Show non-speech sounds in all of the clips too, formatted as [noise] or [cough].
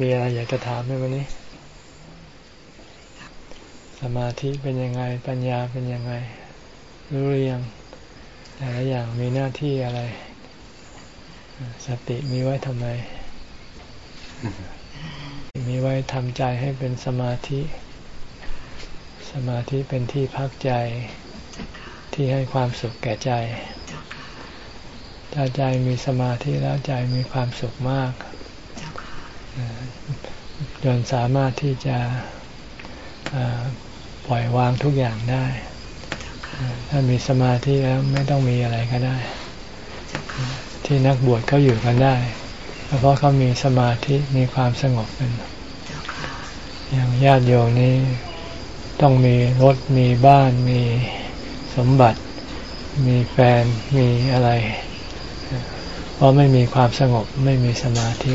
มีอะไรอยากจะถามไหมวันนี้ สมาธิเป็นยังไง ปัญญาเป็นยังไง รู้หรือยังแต่ละอย่างมีหน้าที่อะไร สติมีไว้ทำไม มีไว้ทำใจให้เป็นสมาธิ สมาธิเป็นที่พักใจที่ให้ความสุขแก่ใจ ถ้าใจมีสมาธิแล้วใจมีความสุขมาก จนสามารถที่จะปล่อยวางทุกอย่างได้ ถ้ามีสมาธิแล้วไม่ต้องมีอะไรก็ได้ ที่นักบวชเขาอยู่กันได้ เพราะเขามีสมาธิมีความสงบกันอย่างญาติโยมนี้ต้องมีรถมีบ้านมีสมบัติ มีแฟนมีอะไร เพราะไม่มีความสงบไม่มีสมาธิ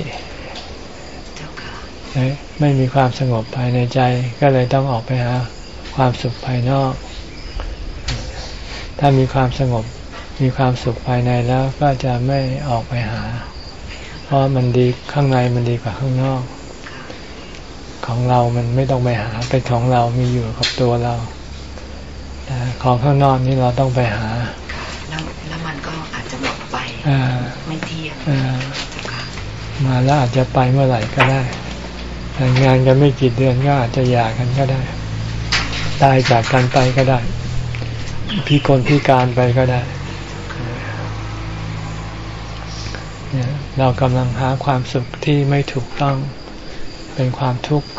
ไม่มีความสงบภายในใจ ก็เลยต้องออกไปหาความสุขภายนอก ถ้ามีความสงบมีความสุขภายในแล้วก็จะไม่ออกไปหา เพราะมันดีข้างในมันดีกว่าข้างนอก ของเรามันไม่ต้องไปหาเป็นของเรามีอยู่กับตัวเราแต่ของข้างนอกนี่เราต้องไปหาแล้วแล้วมันก็อาจจะหมดไปไม่เที่ยงมาแล้วอาจจะไปเมื่อไหร่ก็ได้ แต่งงานกันไม่กี่เดือนก็อาจจะหย่ากันก็ได้ ตายจากกันไปก็ได้ พิกลพิการไปก็ได้เนี่ยเรากำลังหาความสุขที่ไม่ถูกต้องเป็นความทุกข์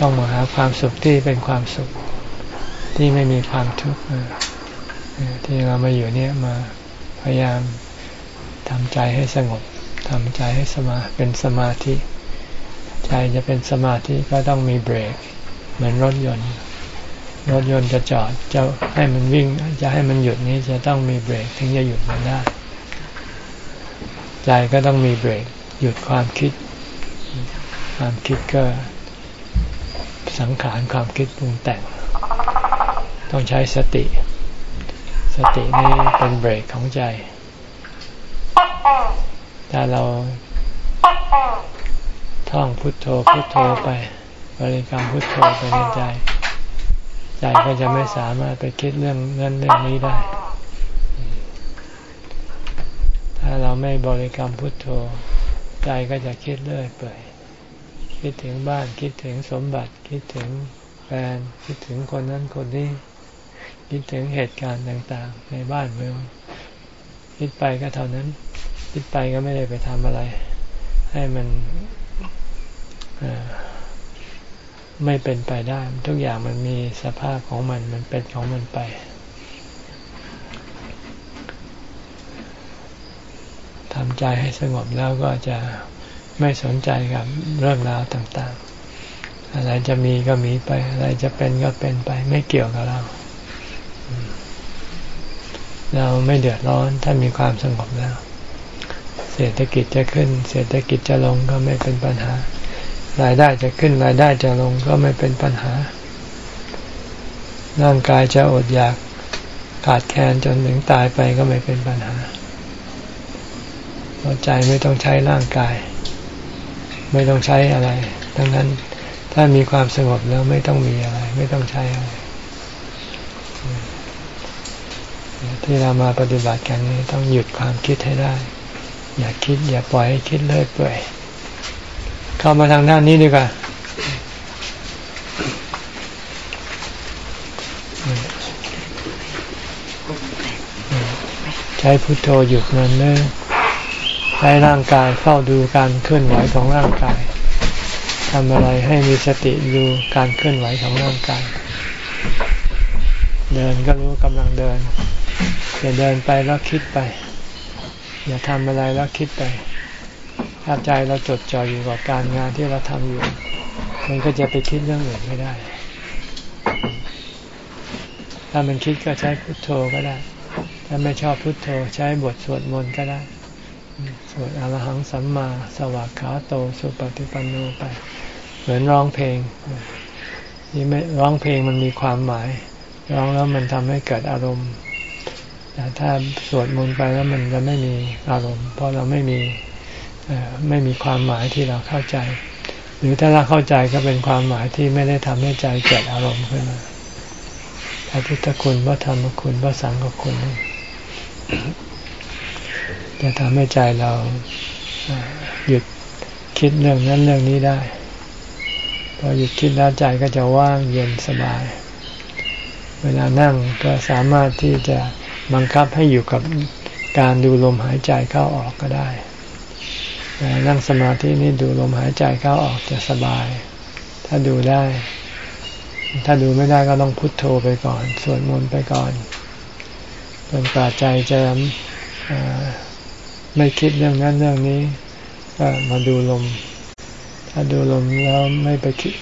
ต้องมาหาความสุขที่เป็นความสุขที่ไม่มีความทุกข์ที่เรามาอยู่เนี่ยมาพยายามทำใจให้สงบ ทำใจให้สมาเป็นสมาธิ ใจจะเป็นสมาธิก็ต้องมีเบรก เหมือนรถยนต์ รถยนต์จะจอดจะให้มันวิ่ง จะให้มันหยุดนี้จะต้องมีเบรกถึงจะหยุดมันได้ ใจก็ต้องมีเบรก หยุดความคิด ความคิดก็สังขารความคิดปรุงแต่ง ต้องใช้สติ สตินี่เป็นเบรกของใจ ถ้าเราท่องพุทโธพุทโธไป บริกรรมพุทโธไปในใจ ใจก็จะไม่สามารถไปคิดเรื่องนั้นเรื่องนี้ได้ ถ้าเราไม่บริกรรมพุทโธ ใจก็จะคิดเรื่อยเปื่อยคิดถึงบ้านคิดถึงสมบัติคิดถึงแฟนคิดถึงคนนั้นคนนี้ คิดถึงเหตุการณ์ต่างๆ ในบ้านเมือง คิดไปก็เท่านั้น คิดไปก็ไม่ได้ไปทำอะไร ให้มันไม่เป็นไปได้ ทุกอย่างมันมีสภาพของมันมันเป็นของมันไป ทำใจให้สงบแล้วก็จะไม่สนใจกับเรื่องราวต่างๆ อะไรจะมีก็มีไป อะไรจะเป็นก็เป็นไป ไม่เกี่ยวกับเรา เราไม่เดือดร้อนถ้ามีความสงบแล้ว ศรษฐกิจจะขึ้น เศรษฐกิจจะลงก็ไม่เป็นปัญหา รายได้จะขึ้นรายได้จะลงก็ไม่เป็นปัญหา ร่างกายจะอดอยากขาดแคลนจนถึงตายไปก็ไม่เป็นปัญหาเพราะใจไม่ต้องใช้ร่างกาย ไม่ต้องใช้อะไรดังนั้นถ้ามีความสงบแล้วไม่ต้องมีอะไร ไม่ต้องใช้อะไร ที่เรามาปฏิบัติกันนี้ต้องหยุดความคิดให้ได้ อย่าคิด อย่าปล่อยให้คิดเลื่อยเปื่อยเข้ามาทางด้านนี้ดีกว่าใช้พุทโธหยุดมันเลยใช้ร่างกายเฝ้าดูการเคลื่อนไหวของร่างกายทำอะไรให้มีสติดูการเคลื่อนไหวของร่างกาย เดินก็รู้กำลังเดินอย่าเดินไปแล้วคิดไป อย่าทำอะไรแล้วคิดไป ถ้าใจเราจดจ่ออยู่กับการงานที่เราทำอยู่ มันก็จะไปคิดเรื่องอื่นไม่ได้ ถ้ามันคิดก็ใช้พุทโธก็ได้ ถ้าไม่ชอบพุทโธใช้บทสวดมนต์ก็ได้ สวดอรหังสัมมาสวากขาโตสุปฏิปันโนไป เหมือนร้องเพลงนี่ไม่ร้องเพลงมันมีความหมาย ร้องแล้วมันทำให้เกิดอารมณ์ แต่ถ้าสวดมนต์ไปแล้วมันจะไม่มีอารมณ์ เพราะเราไม่มีไม่มีความหมายที่เราเข้าใจ หรือถ้าเราเข้าใจก็เป็นความหมายที่ไม่ได้ทำให้ใจเกิดอารมณ์ขึ้นมาพระพุทธคุณพระธรรมคุณพระสังฆคุณ จะทำให้ใจเราหยุดคิดเรื่องนั้นเรื่องนี้ได้ พอหยุดคิดแล้วใจก็จะว่างเย็นสบาย เวลานั่งก็สามารถที่จะ บังคับให้อยู่กับการดูลมหายใจเข้าออกก็ได้นั่งสมาธินี่ดูลมหายใจเข้าออกจะสบาย ถ้าดูได้ ถ้าดูไม่ได้ก็ต้องพุทโธไปก่อนสวดมนต์ไปก่อนจนกว่าใจจะไม่คิดเรื่องนั้นเรื่องนี้ก็มาดูลม ถ้าดูลมแล้วไม่ไปคิด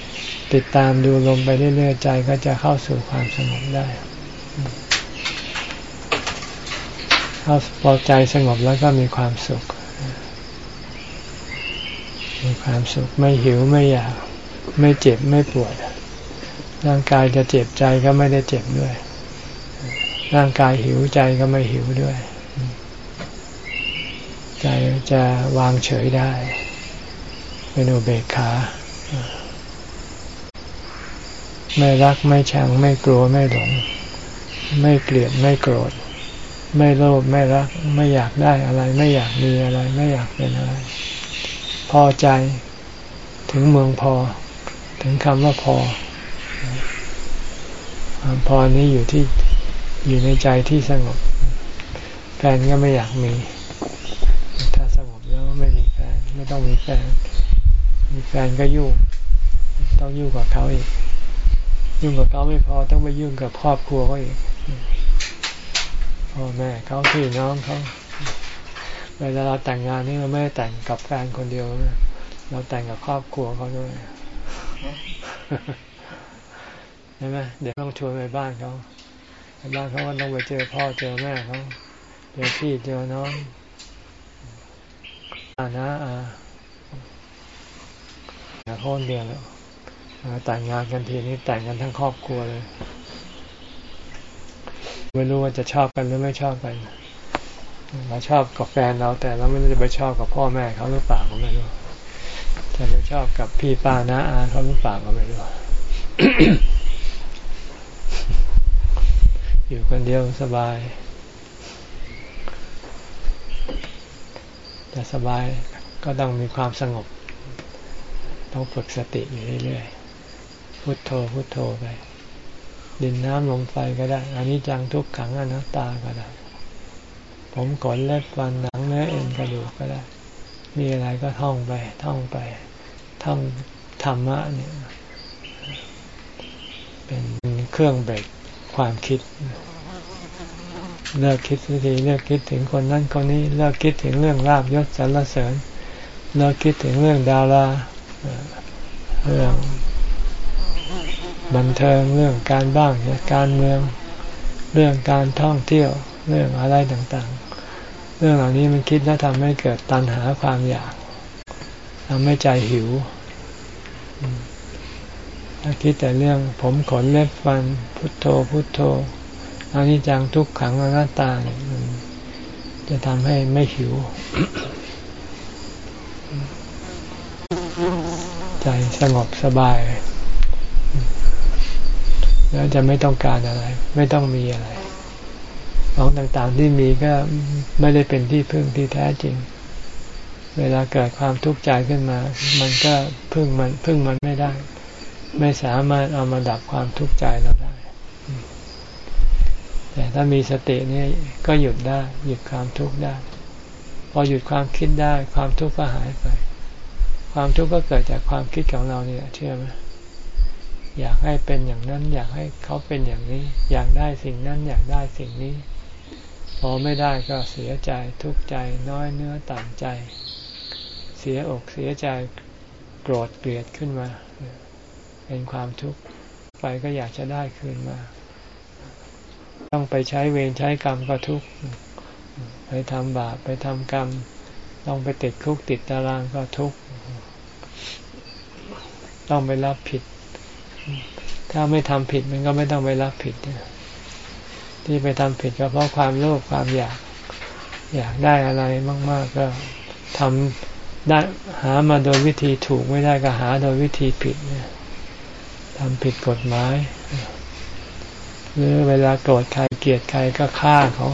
ติดตามดูลมไปเรื่อยๆใจก็จะเข้าสู่ความสงบได้ พอใจสงบแล้วก็มีความสุข มีความสุขไม่หิวไม่อยาก ไม่เจ็บไม่ปวด ร่างกายจะเจ็บใจก็ไม่ได้เจ็บด้วย ร่างกายหิวใจก็ไม่หิวด้วย ใจจะวางเฉยได้ เป็นอุเบกขาไม่รักไม่ชังไม่กลัวไม่หลง ไม่เกลียดไม่โกรธ ไม่โลภไม่รัก ไม่อยากได้อะไร ไม่อยากมีอะไร ไม่อยากเป็นอะไร พอใจถึงเมืองพอ ถึงคำว่าพอพอนี้อยู่ที่อยู่ในใจที่สงบ แฟนก็ไม่อยากมี ถ้าสงบแล้วไม่มีแฟน ไม่ต้องมีแฟน มีแฟนก็ยุ่ง ต้องยุ่งกับเขาอีก ยุ่งกับเขาไม่พอต้องไปยุ่งกับครอบครัวเขาอีก พ่อแม่เขาพี่น้องเขาเวลาเราแต่งงานนี่เราไม่ได้แต่งกับแฟนคนเดียว เราแต่งกับครอบครัวเขาด้วยใช่ไหมเดี๋ยวต้องชวนไปบ้านเขาไปบ้านเขาก็ต้องไปเจอพ่อเจอแม่เขาเจอพี่เจอน้องอานะอาโค่นเดียวแล้วแต่งงานกันทีนี้แต่งกันทั้งครอบครัวเลย ไม่รู้ว่าจะชอบกันหรือไม่ชอบกันเราชอบกับแฟนเราแต่เราไม่รู้จะไปชอบกับพ่อแม่เขาหรือเปล่าก็ไม่รู้จะไปชอบกับพี่ป้าน้าอาเขาหรือเปล่าก็ไม่รู้อยู่คนเดียวสบายจะสบายก็ต้องมีความสงบ ต้องฝึกสติอยู่เรื่อยๆพุโทโธพุโทโธไป ดินน้ำลมไฟก็ได้อันนี้จังทุกขังอนัตตาก็ได้ ผมขนเล็บฟันหนังเนื้อเอ็นกระดูกก็ได้ มีอะไรก็ท่องไป ท่องไป ท่องธรรมะเนี่ยเป็นเครื่องเบรกความคิด เลิกคิดสักทีเลิกคิดถึงคนนั้นคนนี้เลิกคิดถึงเรื่องลาบยศสรรเสริญเลิกคิดถึงเรื่องดาราเรื่อง บันเทิงเรื่องการบ้างการเมืองเรื่องการท่องเที่ยวเรื่องอะไรต่างๆ เรื่องเหล่านี้มันคิดแล้วทำให้เกิดตัณหาความอยากทำให้ใจหิวถ้าคิดแต่เรื่องผมขนเล็บฟันพุทโธพุทโธอันนี้จังทุกขังอนัตตาเนี่ยจะทำให้ไม่หิว ใจสงบสบาย แล้วจะไม่ต้องการอะไร ไม่ต้องมีอะไร ของต่างๆที่มีก็ไม่ได้เป็นที่พึ่งที่แท้จริง เวลาเกิดความทุกข์ใจขึ้นมา มันก็พึ่งมันพึ่งมันไม่ได้ ไม่สามารถเอามาดับความทุกข์ใจเราได้ แต่ถ้ามีสตินี่ก็หยุดได้หยุดความทุกข์ได้ พอหยุดความคิดได้ ความทุกข์ก็หายไป ความทุกข์ก็เกิดจากความคิดของเราเนี่ยเชื่อไหม อยากให้เป็นอย่างนั้น อยากให้เขาเป็นอย่างนี้ อยากได้สิ่งนั้นอยากได้สิ่งนี้ พอไม่ได้ก็เสียใจทุกข์ใจน้อยเนื้อต่ำใจ เสียอกเสียใจโกรธเกลียดขึ้นมา เป็นความทุกข์ไปก็อยากจะได้คืนมา ต้องไปใช้เวรใช้กรรมก็ทุกข์ไปทำบาปไปทำกรรม ต้องไปติดคุกติดตารางก็ทุกข์ต้องไปรับผิด ถ้าไม่ทำผิดมันก็ไม่ต้องไปรับผิด ที่ไปทำผิดก็เพราะความโลภความอยาก อยากได้อะไรมาก ๆ ก็ทได้หามาโดยวิธีถูกไม่ได้ก็หาโดยวิธีผิดเนี่ยทำผิดกฎหมาย หรือเวลาโกรธใครเกลียดใครก็ฆ่าเขา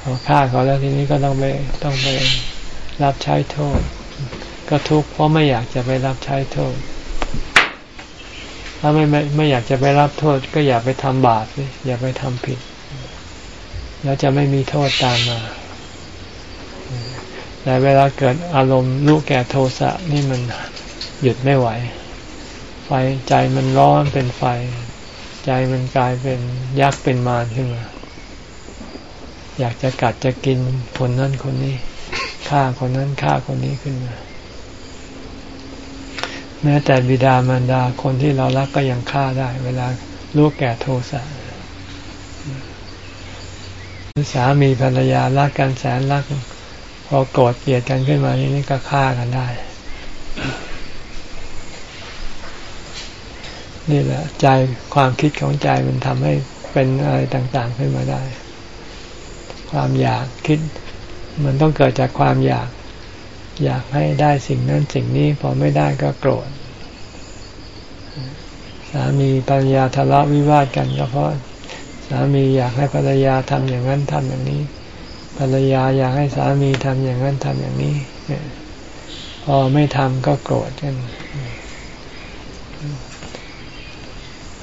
พอฆ่าเขาแล้วทีนี้ก็ต้องไปต้องไปรับใช้โทษ ก็ทุกข์เพราะไม่อยากจะไปรับใช้โทษ ถ้าไม่ไม่ไม่อยากจะไปรับโทษ ก็อย่าไปทำบาปอย่าไปทำผิด แล้วจะไม่มีโทษตามมา แต่เวลาเกิดอารมณ์ลูกแก่โทสะนี่มันหยุดไม่ไหว ไฟใจมันร้อนเป็นไฟ ใจมันกลายเป็นยักษ์เป็นมารขึ้นมา อยากจะกัดจะกินคนนั้นคนนี้ฆ่าคนนั้นฆ่าคนนี้ขึ้นมา แม้แต่บิดามารดาคนที่เรารักก็ยังฆ่าได้ เวลาลูกแก่โทสะสามีภรรยารักกันแสนรัก พอโกรธเกลียดกันขึ้นมานี่ก็ฆ่ากันได้ นี่แหละ ใจความคิดของใจมันทำให้เป็นอะไรต่าง ๆขึ้นมาได้ ความอยากคิด มันต้องเกิดจากความอยาก อยากให้ได้สิ่งนั้นสิ่งนี้พอไม่ได้ก็โกรธ สามีภรรยาทะเลาะวิวาทกันก็เพราะสามีอยากให้ภรรยาทำอย่างนั้นทำอย่างนี้ ภรรยาอยากให้สามีทำอย่างนั้นทำอย่างนี้พอไม่ทำก็โกรธกัน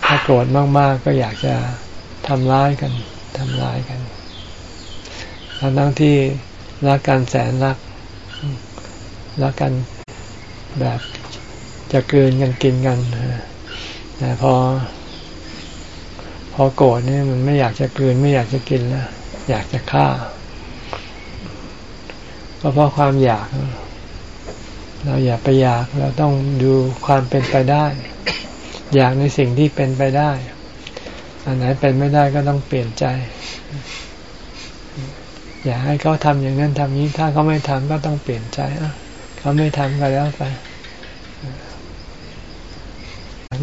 ถ้าโกรธมากๆก็อยากจะทำร้ายกันทำร้ายกันทั้งที่รักกันแสนรัก รักกันแบบจะเกินกันกินกันแต่พอ พอโกรธนี่มันไม่อยากจะเกินไม่อยากจะกินแล้วอยากจะฆ่าก็เพราะความอยาก เราอย่าไปอยากเราต้องดูความเป็นไปได้ อยากในสิ่งที่เป็นไปได้ อันไหนเป็นไม่ได้ก็ต้องเปลี่ยนใจ อยากให้เขาทำอย่างนั้นทำนี้ถ้าเขาไม่ทำก็ต้องเปลี่ยนใจอะ เขาไม่ทำก็แล้วไป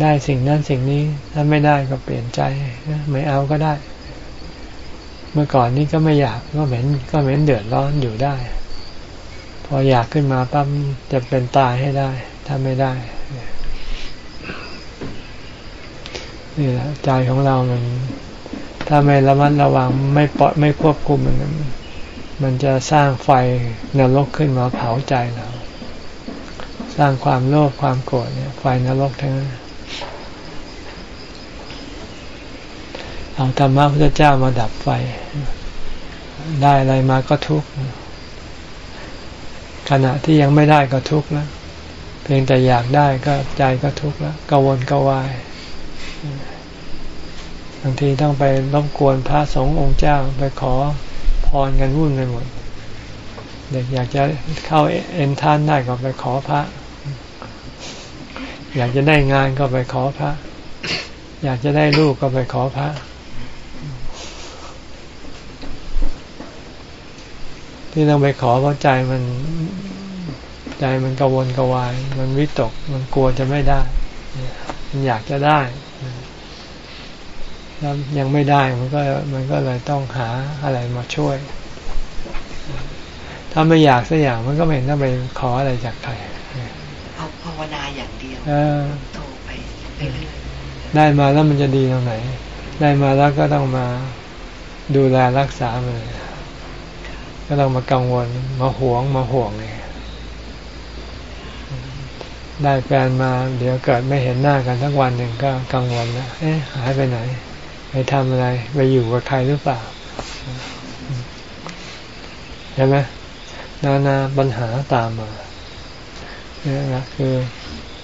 ได้สิ่งนั้นสิ่งนี้ถ้าไม่ได้ก็เปลี่ยนใจไม่เอาก็ได้ เมื่อก่อนนี้ก็ไม่อยากก็เหม็นก็เหม็นเดือดร้อนอยู่ได้ พออยากขึ้นมาปั๊บจะเป็นตายให้ได้ ถ้าไม่ได้นี่แหละใจของเรามัน ถ้าไม่ระมัดระวังไม่ปล่อยไม่ควบคุมมัน มันจะสร้างไฟนรกขึ้นมาเผาใจเรา สร้างความโลภความโกรธเนี่ยไฟนรกทั้งนั้นเอาธรรมะพระเจ้ามาดับไฟ ได้อะไรมาก็ทุกข์ขณะที่ยังไม่ได้ก็ทุกข์แล้วเพียงแต่อยากได้ก็ใจก็ทุกข์แล้วกังวลกังวายบางทีต้องไปรบกวนพระสงฆ์องค์เจ้าไปขอพรกันวุ่นไปหมด เด็กอยากจะเข้าเอ็นทานได้ก็ไปขอพระ อยากจะได้งานก็ไปขอพระ อยากจะได้ลูกก็ไปขอพระ ที่ต้องไปขอเพราะใจมันใจมันกังวนกวาย มันวิตก มันกลัวจะไม่ได้ มันอยากจะได้แล้วยังไม่ได้มันก็มันก็เลยต้องหาอะไรมาช่วย ถ้าไม่อยากสักอย่างมันก็ไม่ต้องไปขออะไรจากใครเอาภาวนาอย่างเดียว โทรไปได้มาแล้วมันจะดีตรงไหน ได้มาแล้วก็ต้องมาดูแลรักษามันก็ต้องมากังวลมาหวงมาห่วงเลยได้แฟนมา เดี๋ยวเกิดไม่เห็นหน้ากันทั้งวันหนึ่งก็กังวลแล้วเอ๊ะหายไปไหน ไปทำอะไร ไปอยู่กับใครหรือเปล่าใช่ไหมนานาปัญหาตามมาเนี่ยนะคือ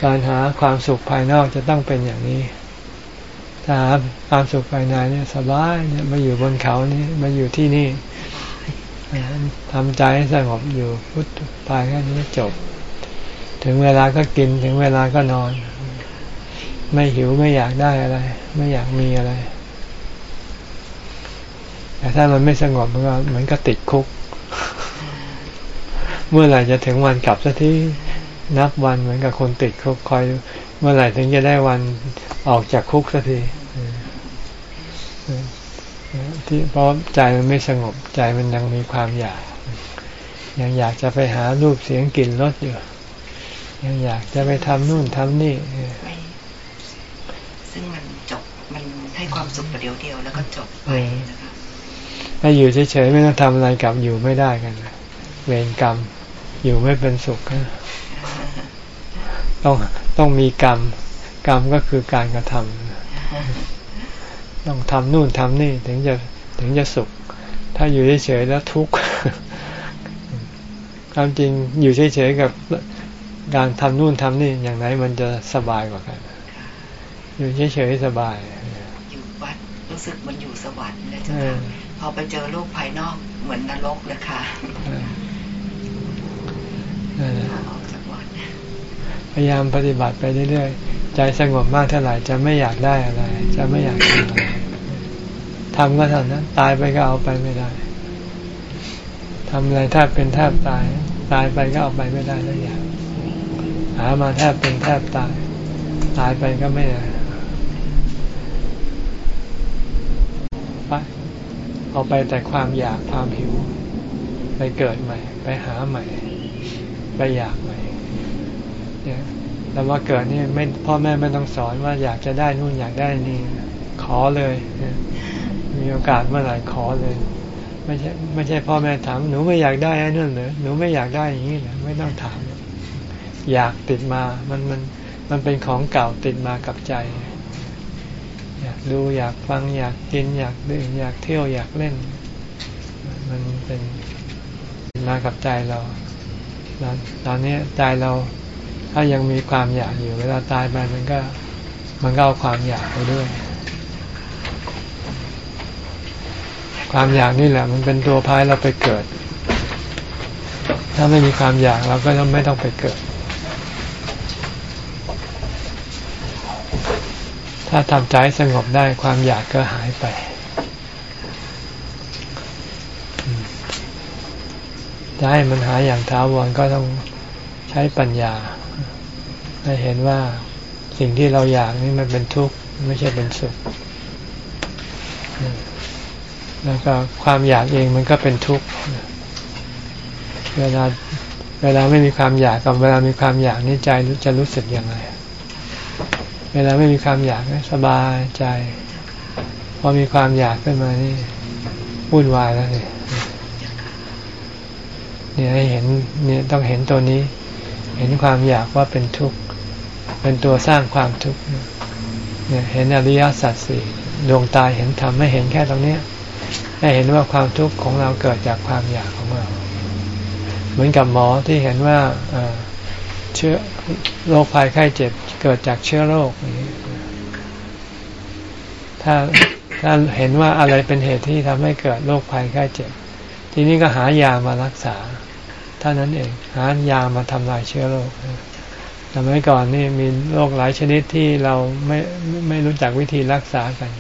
การหาความสุขภายนอกจะต้องเป็นอย่างนี้ถ้าหาความสุขภายในเนี่ยสบายเนี่ยมาอยู่บนเขานี่มาอยู่ที่นี่ทำใจให้สงบอยู่พุทธไปแค่นี้จบ ถึงเวลาก็กินถึงเวลาก็นอน ไม่หิวไม่อยากได้อะไร ไม่อยากมีอะไร แต่ถ้ามันไม่สงบมันก็เหมือนก็ติดคุก เมื่อไหร่จะถึงวันกลับสักที นับวันเหมือนกับคนติดคุกคอย เมื่อไหร่ถึงจะได้วันออกจากคุกสักทีที่เพราะใจมันไม่สงบใจมันยังมีความอยาก ยังอยากจะไปหารูปเสียงกลิ่นรสอยู่ ยังอยากจะไปทำนู่นทำนี่ซึ่งมันจบมันให้ความสุขประเดียวเดียวแล้วก็จบไปนะคะถ้าอยู่เฉยๆไม่ต้องทำอะไรกับอยู่ไม่ได้กันเวรกรรมอยู่ไม่เป็นสุข ต้องต้องมีกรรม กรรมก็คือการกระทำต้องทำนู่นทำนี่ถึงจะถึงจะสุข ถ้าอยู่เฉยๆแล้วทุกข์ความจริงอยู่เฉยๆกับการทำนู่นทำนี่อย่างไหนมันจะสบายกว่ากัน อยู่เฉยๆสบาย อยู่วัดรู้สึกมันอยู่สวรรค์นะจ๊ะพอไปเจอโลกภายนอกเหมือนนรกเลยค่ะ พยายามปฏิบัติไปเรื่อยๆ ใจสงบมากเท่าไหร่จะไม่อยากได้อะไร จะไม่อยากทำอะไรทำก็ทำนั้นตายไปก็เอาไปไม่ได้ทำอะไรแทบเป็นแทบตาย ตายไปก็เอาไปไม่ได้แล้วอย่างหามาแทบเป็นแทบตาย ตายไปก็ไม่ได้ไปเอาไปแต่ความอยากความหิว ไปเกิดใหม่ ไปหาใหม่ ไปอยากใหม่ เนี่ยแต่ว่าเกิดนี่ไม่พ่อแม่ไม่ต้องสอนว่าอยากจะได้นู่นอยากได้นี่ ขอเลย มีโอกาสเมื่อไหร่ขอเลย ไม่ใช่ไม่ใช่พ่อแม่ถามหนูไม่อยากได้นั่นเหรอหนูไม่อยากได้อย่างนี้เหรอไม่ต้องถาม อยากติดมามันมันมันเป็นของเก่าติดมากับใจ อยากดูอยากฟังอยากกิน อยากดื่มอยากเที่ยวอยากเล่น มันเป็นมากับใจเราตอนนี้ใจเรา ถ้ายังมีความอยากอยู่ เวลาตายไปมันก็มันก็เอาความอยากไปด้วย ความอยากนี่แหละ มันเป็นตัวพายเราไปเกิด ถ้าไม่มีความอยากเราก็ไม่ต้องไปเกิด ถ้าทำใจสงบได้ความอยากก็หายไปจะให้มันหายอย่างท้าวรก็ต้องใช้ปัญญา ให้เห็นว่าสิ่งที่เราอยากนี่มันเป็นทุกข์ไม่ใช่เป็นสุข แล้วก็ความอยากเองมันก็เป็นทุกข์ เวลาเวลาไม่มีความอยากกับเวลามีความอยากนี่ใจจะรู้สึกยังไงเวลาไม่มีความอยากสบายใจ พอมีความอยากขึ้นมานี่วุ่นวายแล้วเนี่ยเนี่ยให้เห็นเนี่ยต้องเห็นตัวนี้ เห็นความอยากว่าเป็นทุกข์ เป็นตัวสร้างความทุกข์เนี่ยเห็นอริยสัจสี่ดวงตาเห็นธรรมไม่เห็นแค่ตรงนี้ให้เห็นว่าความทุกข์ของเราเกิดจากความอยากของเรา เหมือนกับหมอที่เห็นว่าเชื้อโรคภัยไข้เจ็บเกิดจากเชื้อโรคถ้าถ้าเห็นว่าอะไรเป็นเหตุที่ทำให้เกิดโรคภัยไข้เจ็บ ทีนี้ก็หายามารักษาเท่านั้นเอง หายามาทำลายเชื้อโรค สมัยก่อนนี่มีโรคหลายชนิดที่เราไม่ไม่รู้จักวิธีรักษากัน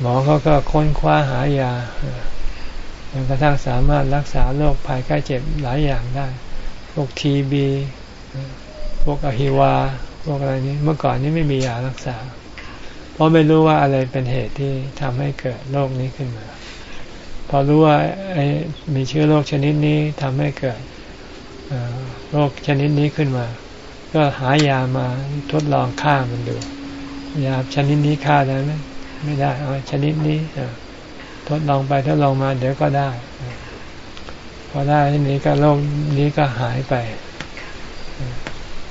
หมอเขาก็ค้นคว้าหายาจนกระทั่งสามารถรักษาโรคภัยไข้เจ็บหลายอย่างได้ พวกทีบีพวกอหิวา พวกอะไรนี้ เมื่อก่อนนี้ไม่มียารักษา เพราะไม่รู้ว่าอะไรเป็นเหตุที่ทำให้เกิดโรคนี้ขึ้นมา พอรู้ว่ามีเชื้อโรคชนิดนี้ทำให้เกิดโรคชนิดนี้ขึ้นมา ก็หายามาทดลองฆ่ามันดูยาชนิดนี้ฆ่าได้ไหมไม่ได้เอาชนิดนี้ทดลองไปทดลองมา เดี๋ยวก็ได้ พอได้ทีนี้ก็โรคนี้ก็หายไป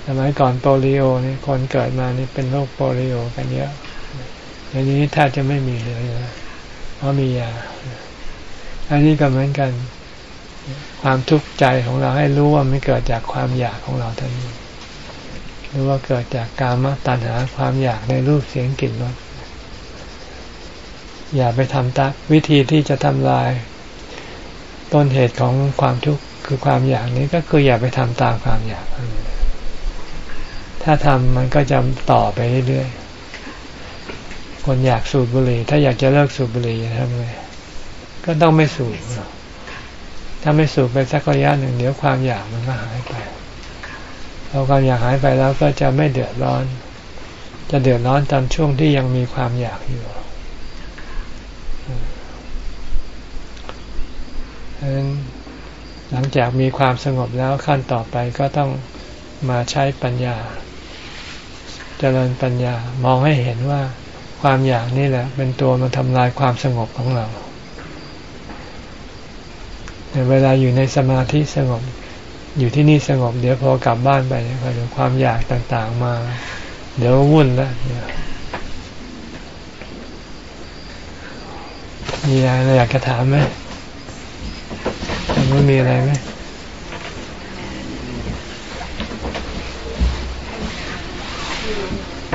สมัยก่อนโปลิโอนี่คนเกิดมานี่เป็นโรคโปลิโอกันเยอะในนี้แทบจะไม่มีเลยนะเพราะมียา อันนี้ก็เหมือนกัน ความทุกข์ใจของเราให้รู้ว่าไม่เกิดจากความอยากของเราท่านี้ หรือว่าเกิดจากการมาตัณหาความอยากในรูปเสียงกลิ่นรสอย่าไปทำตาวิธีที่จะทำลาย ต้นเหตุของความทุกข์คือความอยากนี้ก็คืออย่าไปทำตามความอยาก ถ้าทำมันก็จะต่อไปเรื่อยๆ คนอยากสูบบุหรี่ ถ้าอยากจะเลิกสูบบุหรี่ทำไงก็ต้องไม่สูบ ถ้าไม่สูบไปสักระยะหนึ่งเดี๋ยวความอยากมันก็หายไป พอความอยากหายไปแล้วก็จะไม่เดือดร้อน จะเดือดร้อนตอนช่วงที่ยังมีความอยากอยู่ฉะนั้นหลังจากมีความสงบแล้วขั้นต่อไปก็ต้องมาใช้ปัญญา เจริญปัญญามองให้เห็นว่าความอยากนี่แหละ เป็นตัวมาทำลายความสงบของเราเวลาอยู่ในสมาธิสงบ อยู่ที่นี่สงบ เดี๋ยวพอกลับบ้านไปเดี๋ยวความอยากต่างๆมา เดี๋ยววุ่นแล้วมีอะไรอยากจะถามไหมมันมีอะไรไหม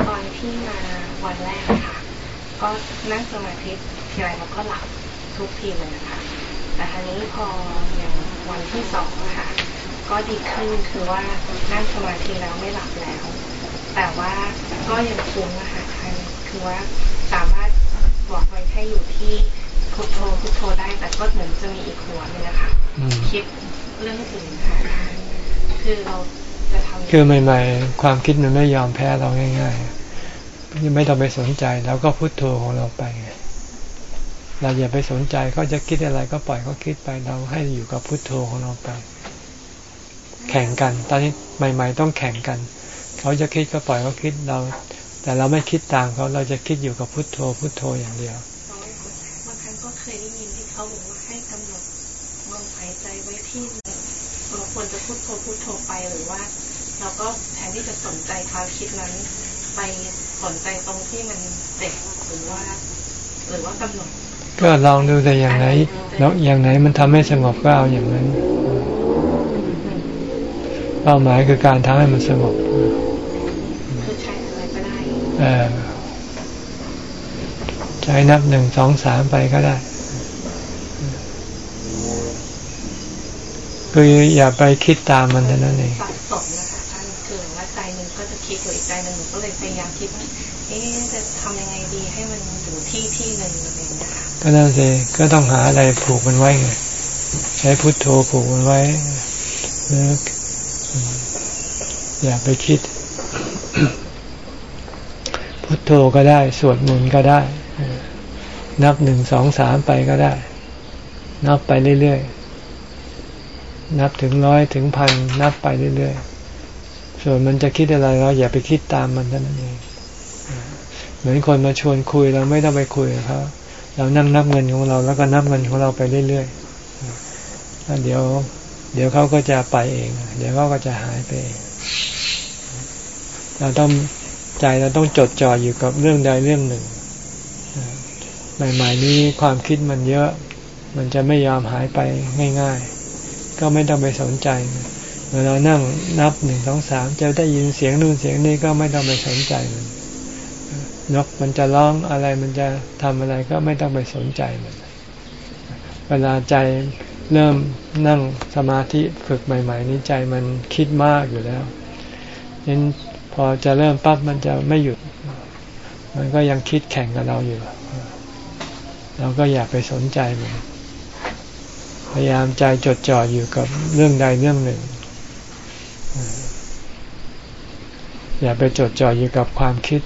ตอนที่มาวันแรกค่ะ ก็นั่งสมาธิทีไรมันก็หลับทุกทีเลยนะคะแต่ทีนี้พออย่างวันที่สองค่ะ ก็ดีขึ้นคือว่านั่งสมาธิแล้วไม่หลับแล้ว แต่ว่าก็ยังฟุ้งอะค่ะท่านคือว่าสามารถบอกไว้ให้อยู่ที่พุทโธพุทโธได้ แต่ก็เหมือนจะมีอีกหัวนึงนะคะคิดเรื่องอื่นค่ะคือเราจะทำคือใหม่ๆ ความคิดมันไม่ยอมแพ้เราง่ายๆยังไม่ต้องไปสนใจแล้วก็พุทโธของเราไปเราอย่าไปสนใจเขาจะคิดอะไรก็ปล่อยเขาคิดไปเราให้อยู่กับพุทโธของเราไป แข่งกัน ตอนนี้ใหม่ ๆ ต้องแข่งกัน เขาจะคิดก็ปล่อยเขาคิดเรา แต่เราไม่คิดตามเขาเราจะคิดอยู่กับพุทโธพุทโธอย่างเดียวบางครั้งก็เคยได้ยินที่เขาบอกว่าให้กำหนดลมหายใจไว้ที่เราควรจะพุทโธพุทโธไปหรือว่า เราก็แทนที่จะสนใจความคิดนั้น ไปสนใจตรงที่มันเจ็บหรือว่า หรือว่ากำหนดก็ลองดูแต่อย่างไหนแล้วอย่างไหนมันทำให้สงบก็เอาอย่างนั้น เป้าหมายคือการทำให้มันสงบคือใช้อะไรก็ได้ใช้นับหนึ่งสองสามไปก็ได้ คืออย่าไปคิดตามมันเท่านั้นเองสับสนนะคะท่านคือว่าใจหนึ่งก็จะคิดอยู่อีกใจหนึ่งก็เลยพยายามคิดว่าเอ๊ะจะทำยังไงดีให้มันอยู่ที่ที่หนึ่งอะไรอย่างเงี้ยก็นั่นสิก็ต้องหาอะไรผูกมันไว้ไงใช้พุทโธผูกมันไว้หรือ อย่าไปคิด พุทโธก็ได้ สวดมนต์ก็ได้ นับหนึ่งสองสามไปก็ได้ นับไปเรื่อยๆ นับถึงร้อยถึงพันนับไปเรื่อยๆ ส่วนมันจะคิดอะไรเราอย่าไปคิดตามมันเท่านั้นเองเหมือนคนมาชวนคุยเราไม่ต้องไปคุยเขาเรานั่งนับเงินของเรา แล้วก็นับเงินของเราไปเรื่อยๆแล้วเดี๋ยว เดี๋ยวเขาก็จะไปเอง เดี๋ยวเขาก็จะหายไปเอง เราต้องใจเราต้องจดจ่ออยู่กับเรื่องใดเรื่องหนึ่งใหม่ๆนี้ความคิดมันเยอะ มันจะไม่ยอมหายไปง่ายๆ ก็ไม่ต้องไปสนใจเวลานั่งนับหนึ่งสองสามจะได้ยินเสียงนู่นเสียงนี้ก็ไม่ต้องไปสนใจมันนกมันจะร้องอะไรมันจะทำอะไรก็ไม่ต้องไปสนใจมัน เวลาใจเริ่มนั่งสมาธิฝึกใหม่ ๆ นี้ใจมันคิดมากอยู่แล้วนั้น อจะเริ่มปั๊บมันจะไม่หยุด มันก็ยังคิดแข่งกับเราอยู่ เราก็อย่าไปสนใจมัน พยายามใจจดจ่ออยู่กับเรื่องใดเรื่องหนึ่ง อย่าไปจดจ่ออยู่กับความคิด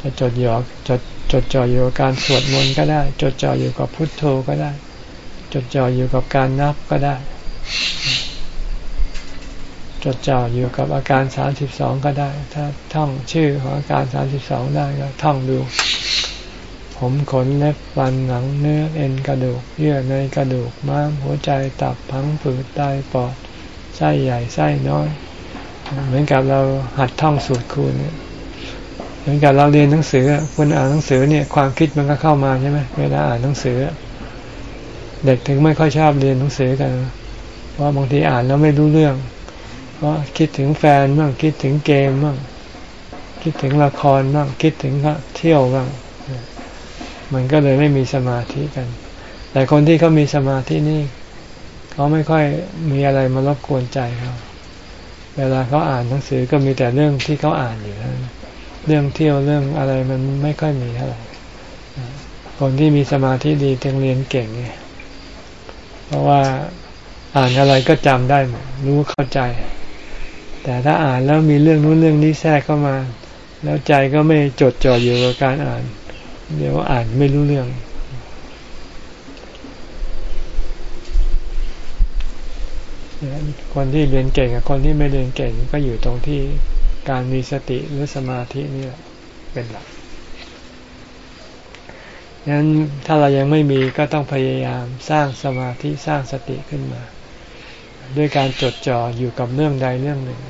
จะจดหยอกจดจดจ่ออยู่กับการสวดมนต์ก็ได้ จดจ่ออยู่กับพุทโธก็ได้ จดจ่ออยู่กับการนับก็ได้ จดจ่ออยู่กับอาการสามสิบสองก็ได้ ถ้าท่องชื่อของอาการสามสิบสองได้ก็ท่องดู ผมขนเล็บฟันหนังเนื้อเอ็นกระดูกเยื่อในกระดูกม้ามหัวใจตับพังผืดไตปอดไส้ใหญ่ไส้น้อย เหมือนกับเราหัดท่องสูตรคูณเนี่ยเหมือนกับเราเรียนหนังสือคุณอ่านหนังสือเนี่ยความคิดมันก็เข้ามาใช่ไหมเวลาอ่านหนังสือ เด็กถึงไม่ค่อยชอบเรียนหนังสือกัน เพราะบางทีอ่านแล้วไม่รู้เรื่อง เพราะคิดถึงแฟนบ้างคิดถึงเกมบ้างคิดถึงละครบ้างคิดถึงเที่ยวบ้างมันก็เลยไม่มีสมาธิกัน แต่คนที่เขามีสมาธินี่เขาไม่ค่อยมีอะไรมารบกวนใจเขาเวลาเขาอ่านหนังสือก็มีแต่เรื่องที่เขาอ่านอยู่แล้วเรื่องเที่ยวเรื่องอะไรมันไม่ค่อยมีเท่าไหร่คนที่มีสมาธิดีจึงเรียนเก่งไงเพราะว่าอ่านอะไรก็จำได้หมดรู้เข้าใจ แต่ถ้าอ่านแล้วมีเรื่องนู้นเรื่องนี้แทรกเข้ามา แล้วใจก็ไม่จดจ่ออยู่กับการอ่าน เดี๋ยวอ่านไม่รู้เรื่อง คนที่เรียนเก่งกับคนที่ไม่เรียนเก่งก็อยู่ตรงที่การมีสติหรือสมาธินี่แหละเป็นหลักงั้นถ้าเรายังไม่มีก็ต้องพยายามสร้างสมาธิสร้างสติขึ้นมา ด้วยการจดจ่ออยู่กับเรื่องใดเรื่องหนึ่ง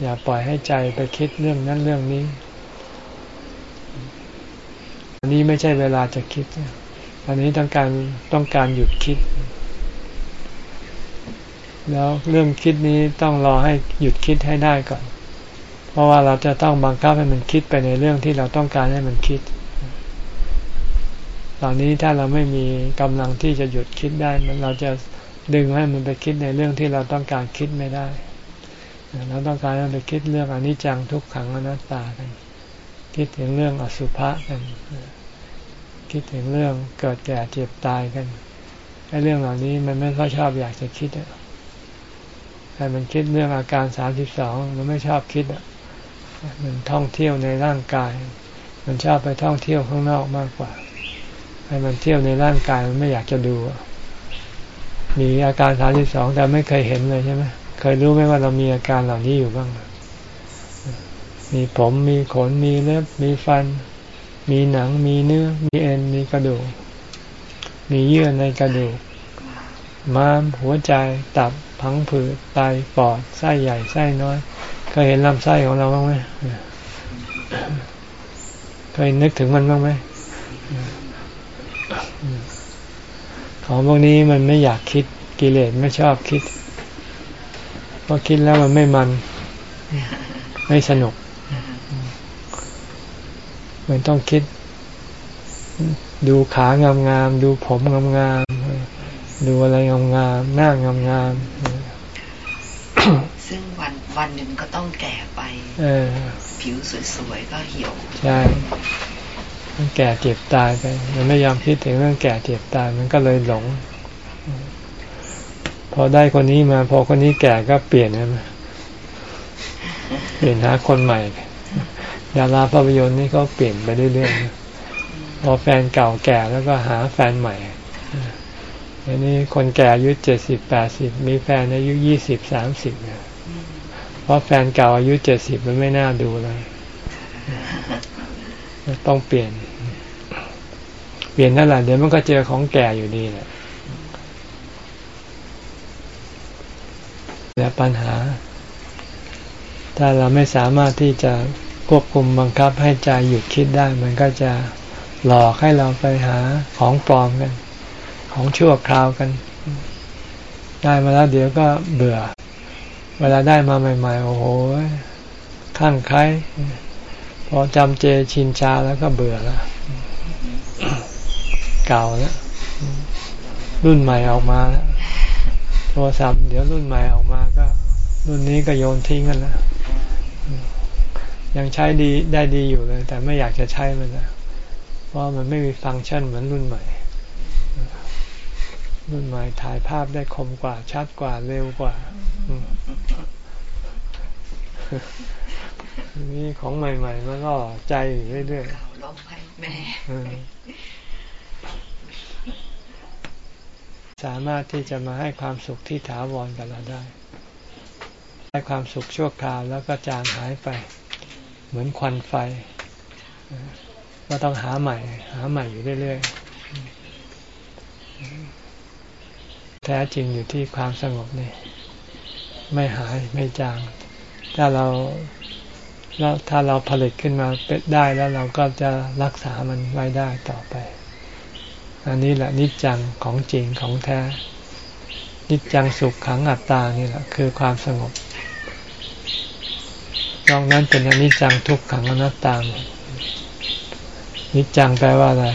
อย่าปล่อยให้ใจไปคิดเรื่องนั้นเรื่องนี้ อันนี้ไม่ใช่เวลาจะคิด อันนี้ต้องการต้องการหยุดคิด แล้วเรื่องคิดนี้ต้องรอให้หยุดคิดให้ได้ก่อน เพราะว่าเราจะต้องบังคับให้มันคิดไปในเรื่องที่เราต้องการให้มันคิดตอนนี้ถ้าเราไม่มีกำลังที่จะหยุดคิดได้มันเราจะ ดึงให้มันไปคิดในเรื่องที่เราต้องการคิดไม่ได้ เราต้องการให้มันไปคิดเรื่องอนิจจังทุกขังอนัตตากัน คิดถึงเรื่องอสุภะกัน คิดถึงเรื่องเกิดแก่เจ็บตายกันไอ้เรื่องเหล่านี้มันไม่ค่อยชอบอยากจะคิดอะแต่มันคิดเรื่องอาการสามสิบสองมันไม่ชอบคิดอะมันท่องเที่ยวในร่างกาย มันชอบไปท่องเที่ยวข้างนอกมากกว่า ให้มันเที่ยวในร่างกายมันไม่อยากจะดู มีอาการสามสิบสองแต่ไม่เคยเห็นเลยใช่ไหมเคยรู้ไหมว่าเรามีอาการเหล่านี้อยู่บ้าง มีผมมีขนมีเล็บมีฟัน มีหนังมีเนื้อ มีเอ็นมีกระดูก มีเยื่อในกระดูก ม้ามหัวใจตับพังผืดไตปอดไส้ใหญ่ไส้น้อย เคยเห็นลำไส้ของเราบ้างไหมเคยนึกถึงมันบ้างไหม ของพวกนี้มันไม่อยากคิดกิเลสไม่ชอบคิดเพราะคิดแล้วมันไม่มัน ไม่สนุก มันต้องคิด ดูขางามๆดูผมงามๆดูอะไรงามๆหน้างามๆซึ่งวันวันหนึ่งก็ต้องแก่ไปผิวสวยๆก็เหี่ยว ใช่ แก่เจ็บตายไป มันไม่ยอมคิดถึงเรื่องแก่เจ็บตาย มันก็เลยหลง พอได้คนนี้มา พอคนนี้แก่ก็เปลี่ยนนะเปลี่ยนหาคนใหม่ดาราภาพยนตร์นี่ก็เปลี่ยนไปเรื่อยๆพอแฟนเก่าแก่แล้วก็หาแฟนใหม่อันนี้คนแก่อายุเจ็ดสิบแปดสิบมีแฟนอายุยี่สิบสามสิบเนี่ยเพราะแฟนเก่าอายุเจ็ดสิบมันไม่น่าดูเลย ต้องเปลี่ยน ลี่ยนนั่นแหละเดี๋ยวมันก็เจอของแก่อยู่ดีแหละและปัญหา ถ้าเราไม่สามารถที่จะควบคุมบังคับให้ใจหยุดคิดได้ มันก็จะหลอกให้เราไปหาของปลอมกัน ของชั่วคราวกัน ได้มาแล้วเดี๋ยวก็เบื่อ เวลาได้มาใหม่ ๆ โอ้โหข้างใครพอจำเจชินชาแล้วก็เบื่อแล้ว เก่าแล้วรุ่นใหม่ออกมาแล้วโทรศัพท์เดี๋ยวรุ่นใหม่ออกมาก็ รุ่นนี้ก็โยนทิ้งกันแล้วยังใช้ดีได้ดีอยู่เลย แต่ไม่อยากจะใช้มันนะเพราะมันไม่มีฟังก์ชันเหมือนรุ่นใหม่ รุ่นใหม่ถ่ายภาพได้คมกว่าชัดกว่าเร็วกว่ามีของใหม่ ๆ มันก็ใจอยู่เรื่อยๆร้องให้แม่ สามารถที่จะมาให้ความสุขที่ถาวรกับเราได้ ให้ความสุขชั่วคราวแล้วก็จางหายไป เหมือนควันไฟ ก็ต้องหาใหม่ หาใหม่อยู่เรื่อยๆ แท้จริงอยู่ที่ความสงบนี่ ไม่หายไม่จาง ถ้าเราแล้วถ้าเราผลิตขึ้นมาเป็นได้แล้วเราก็จะรักษามันไว้ได้ต่อไป อันนี้แหละนิจจังของจริงของแท้ นิจจังสุขขังอัตตานี่แหละคือความสงบนอกนั้นเป็นอนิจจังทุกขังอนัตตานิจจังแปลว่าอะไร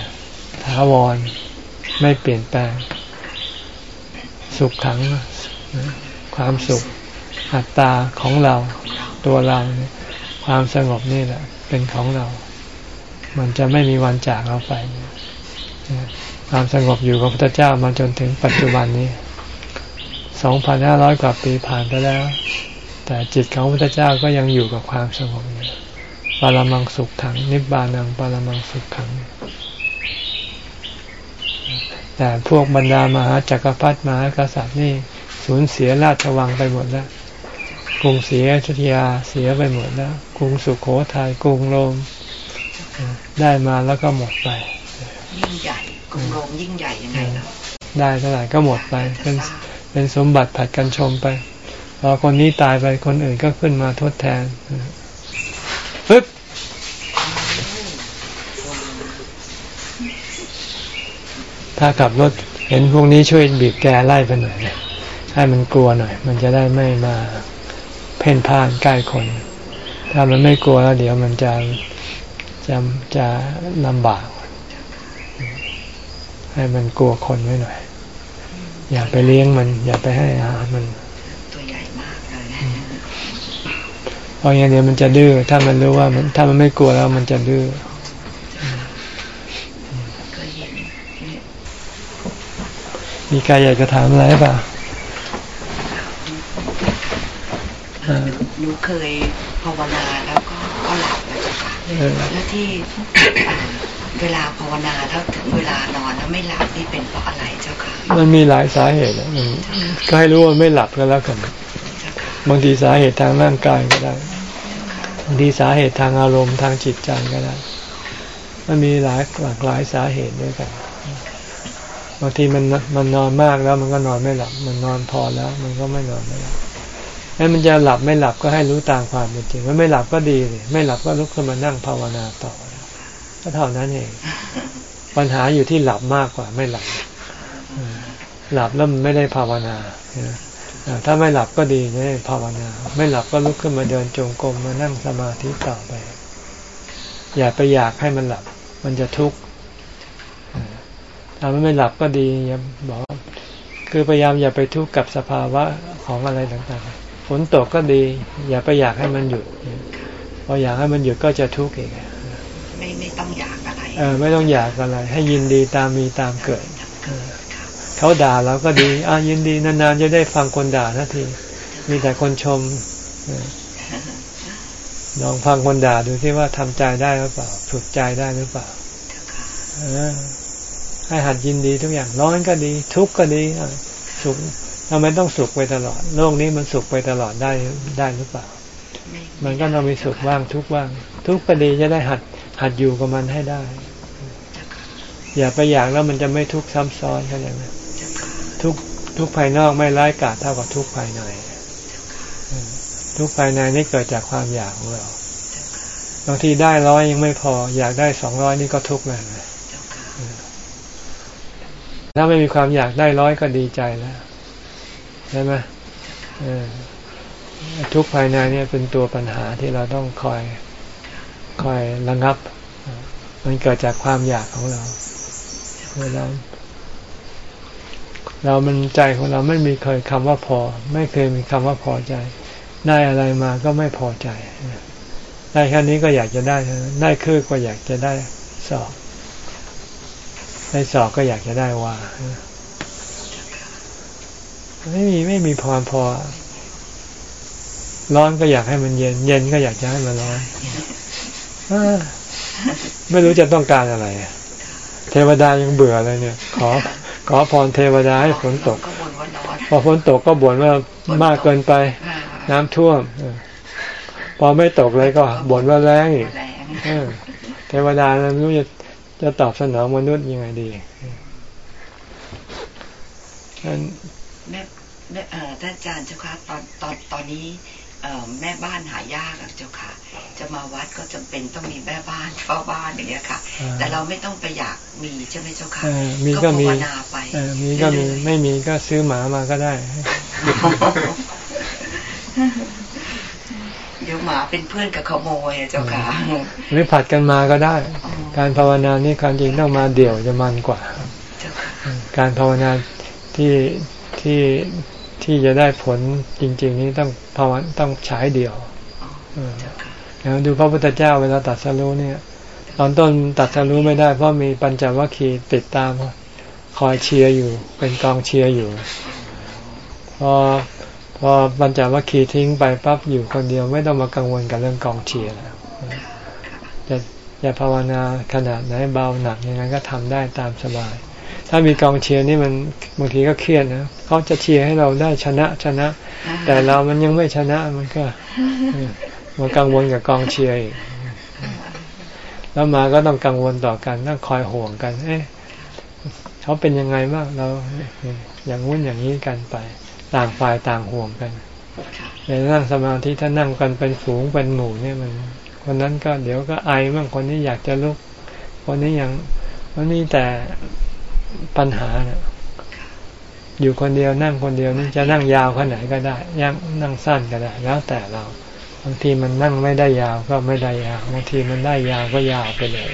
ถาวรไม่เปลี่ยนแปลง สุขขัง ความสุขอัตตาของเราตัวเราความสงบนี่แหละ เป็นของเรา มันจะไม่มีวันจากเราไป ความสงบอยู่กับพระเจ้ามาจนถึงปัจจุบันนี้สองพันห้าร้อยกว่าปีผ่านไปแล้ว แต่จิตของพระเจ้าก็ยังอยู่กับความสงบอยู่ปรมังสุขขัง นิบานังปรมังสุขขัง แต่พวกบรรดามหาจักรพรรดิมหากษัตริย์นี่สูญเสียราชวังไปหมดแล้วกรุงศรีอยุธยาเสียไปหมดแล้วกรุงสุขโขทัยกรุงโรมได้มาแล้วก็หมดไปยิ่งใหญ่ กรุงโรมยิ่งใหญ่ยังไงเนาะได้เท่าไหร่ก็หมดไปเป็นเป็นสมบัติผัดกันชมไปพอคนนี้ตายไปคนอื่นก็ขึ้นมาทดแทนปึ๊บถ้าขับรถเห็นพวกนี้ช่วยบีบแกไล่ไปหน่อยนะให้มันกลัวหน่อย มันจะได้ไม่มาเพ่นพ่านใกล้คน ถ้ามันไม่กลัวแล้วเดี๋ยวมันจะจะจะลำบาก ให้มันกลัวคนไว้หน่อย อย่าไปเลี้ยงมัน อย่าไปให้อาหารมันตัวใหญ่มากเลยเพราะอย่างเดียวมันจะดื้อถ้ามันรู้ว่ามันถ้ามันไม่กลัวแล้วมันจะดื้อเคยเห็นเนี่ยมีใครอยากจะถามอะไรเปล่าอ่าหนูเคยภาวนาแล้วก็ก็หลับแล้วเจ้าค่ะเออแล้วที่อ่า เวลาภาวนาแล้วถึงเวลานอนแล้วไม่หลับนี่เป็นเพราะอะไรเจ้าค่ะ มันมีหลายสาเหตุนะอืมก็ให้รู้ว่าไม่หลับก็แล้วกันเจ้าค่ะบางทีสาเหตุทางร่างกายก็ได้บางทีสาเหตุทางอารมณ์ทางจิตใจก็ได้ มันมีหลายหลากหลายสาเหตุด้วยกันบางทีมันมันนอนมากแล้วมันก็นอนไม่หลับ มันนอนพอแล้ว มันก็ไม่นอนไม่หลับให้มันจะหลับไม่หลับก็ให้รู้ตามความเป็นจริงมันไม่หลับก็ดีเลยไม่หลับก็ลุกขึ้นมานั่งภาวนาต่อ ก็เท่านั้นเอง ปัญหาอยู่ที่หลับมากกว่าไม่หลับเออหลับแล้วมันไม่ได้ภาวนาเออเออถ้าไม่หลับก็ดีไม่ได้ภาวนา ไม่หลับก็ลุกขึ้นมาเดินจงกรมมานั่งสมาธิต่อไป อย่าไปอยากให้มันหลับ มันจะทุกข์เออถ้ามันไม่หลับก็ดีอย่าบอกว่าคือพยายามอย่าไปทุกข์กับสภาวะของอะไรต่างๆฝนตกก็ดี อย่าไปอยากให้มันหยุดพออยากให้มันหยุดก็จะทุกข์อีก ไม่ไม่ต้องอยากอะไรเออไม่ต้องอยากอะไร ให้ยินดีตามมีตามเกิดค่ะเขาด่าเราก็ดีอะยินดีนานๆจะได้ฟังคนด่าทันที มีแต่คนชมเออลองฟังคนด่าดูที่ว่าทำใจได้หรือเปล่าฝึกใจได้หรือเปล่าเออให้หัดยินดีทุกอย่างร้อนก็ดี ทุกข์ก็ดีอะสุขทำไมต้องสุขไปตลอด โลกนี้มันสุขไปตลอดได้ได้หรือเปล่าไมันก็ต้องมีสุขบ้างทุกข์บ้าง ทุกข์ก็ดีจะได้หัด หัดอยู่กับมันให้ได้ อย่าไปอยากแล้วมันจะไม่ทุกข์ซ้ำซ้อนกันอย่างนั้นเจ้าค่ะทุกทุกภายนอกไม่ร้ายกาจเท่ากับทุกภายในเออทุกภายในนี่เกิดจากความอยากของเราบางทีได้ร้อยยังไม่พอ อยากได้สองร้อยนี่ก็ทุกข์เลยเจ้าค่ะถ้าไม่มีความอยากได้ร้อยก็ดีใจแล้วใช่ไหมเออทุกภายในเนี่ยเป็นตัวปัญหาที่เราต้องคอย คอยระงับ มันเกิดจากความอยากของเราเวลาเรามันใจของเราไม่มีเคยคำว่าพอ ไม่เคยมีคำว่าพอใจ ได้อะไรมาก็ไม่พอใจ ได้แค่นี้ก็อยากจะได้ ได้คือก็อยากจะได้สอบ ได้สอบก็อยากจะได้ว่าไม่มีไม่มีพรพอ ร้อนก็อยากให้มันเย็น เย็นก็อยากจะให้มันร้อน ไม่รู้จะต้องการอะไร เทวดายังเบื่อเลยเนี่ย ขอ ขอพรเทวดาให้ฝนตก พอฝนตกก็บ่นว่ามากเกินไป น้ำท่วม พอไม่ตกเลยก็บ่นว่าแรงอีกเทวดาไม่รู้จะจะตอบสนองมนุษย์ยังไงดีอันแม่แม่เอ่อท่านอาจารย์เจ้าค่ะตอนตอนตอนนี้ แม่บ้านหายากอะเจ้าค่ะ จะมาวัดก็จำเป็นต้องมีแม่บ้านเฝ้าบ้านอย่างเงี้ยค่ะอ่าแต่เราไม่ต้องไปอยากมีใช่ไหมเจ้าค่ะเออมีก็มีภาวนาไปเออมีก็มีเรื่อยๆไม่มีก็ซื้อหมามาก็ได้ เดี๋ยวหมาเป็นเพื่อนกับขโมยอะเจ้าค่ะหรือผัดกันมาก็ได้อ๋อการภาวนานี่ความจริงต้องมาเดี่ยวจะมันกว่าเจ้าค่ะการภาวนาที่ที่ ที่จะได้ผลจริง ๆ นี้ต้องภาวนาต้องฉายเดี่ยวอ๋อเออเจ้าค่ะแล้วดูพระพุทธเจ้าเวลาตัดสรู้เนี่ย ตอนต้นตัดสรู้ไม่ได้ เพราะมีปัญจวัคคีย์ติดตามคอยเชียร์อยู่ เป็นกองเชียร์อยู่ พอพอปัญจวัคคีย์ทิ้งไปปั๊บอยู่คนเดียวไม่ต้องมากังวลกับเรื่องกองเชียร์แล้วจะจะภาวนาขนาดไหนเบาหนักยังไงก็ทำได้ตามสบาย ถ้ามีกองเชียร์นี่มันบางทีก็เครียดนะเขาจะเชียร์ให้เราได้ชนะชนะ แต่เรามันยังไม่ชนะมันก็มากังวลกับกองเชียร์อีกแล้วมาก็ต้องกังวลต่อกันต้องคอยห่วงกัน เอ๊ะเขาเป็นยังไงบ้างเราอย่างงู้นอย่างนี้กันไป ต่างฝ่ายต่างห่วงกันในนั่งสมาธิถ้านั่งกันเป็นฝูงเป็นหมู่เนี่ยมัน คนนั้นก็เดี๋ยวก็ไอบ้างคนนี้อยากจะลุก คนนี้ยังวันนี้แต่ ปัญหาเนี่ยอยู่คนเดียวนั่งคนเดียวนี่จะนั่งยาวขนาดไหนก็ได้ยังนั่งสั้นก็ได้ แล้วแต่เราบางทีมันนั่งไม่ได้ยาวก็ไม่ได้ยาวบางทีมันได้ยาวก็ยาวไปเลย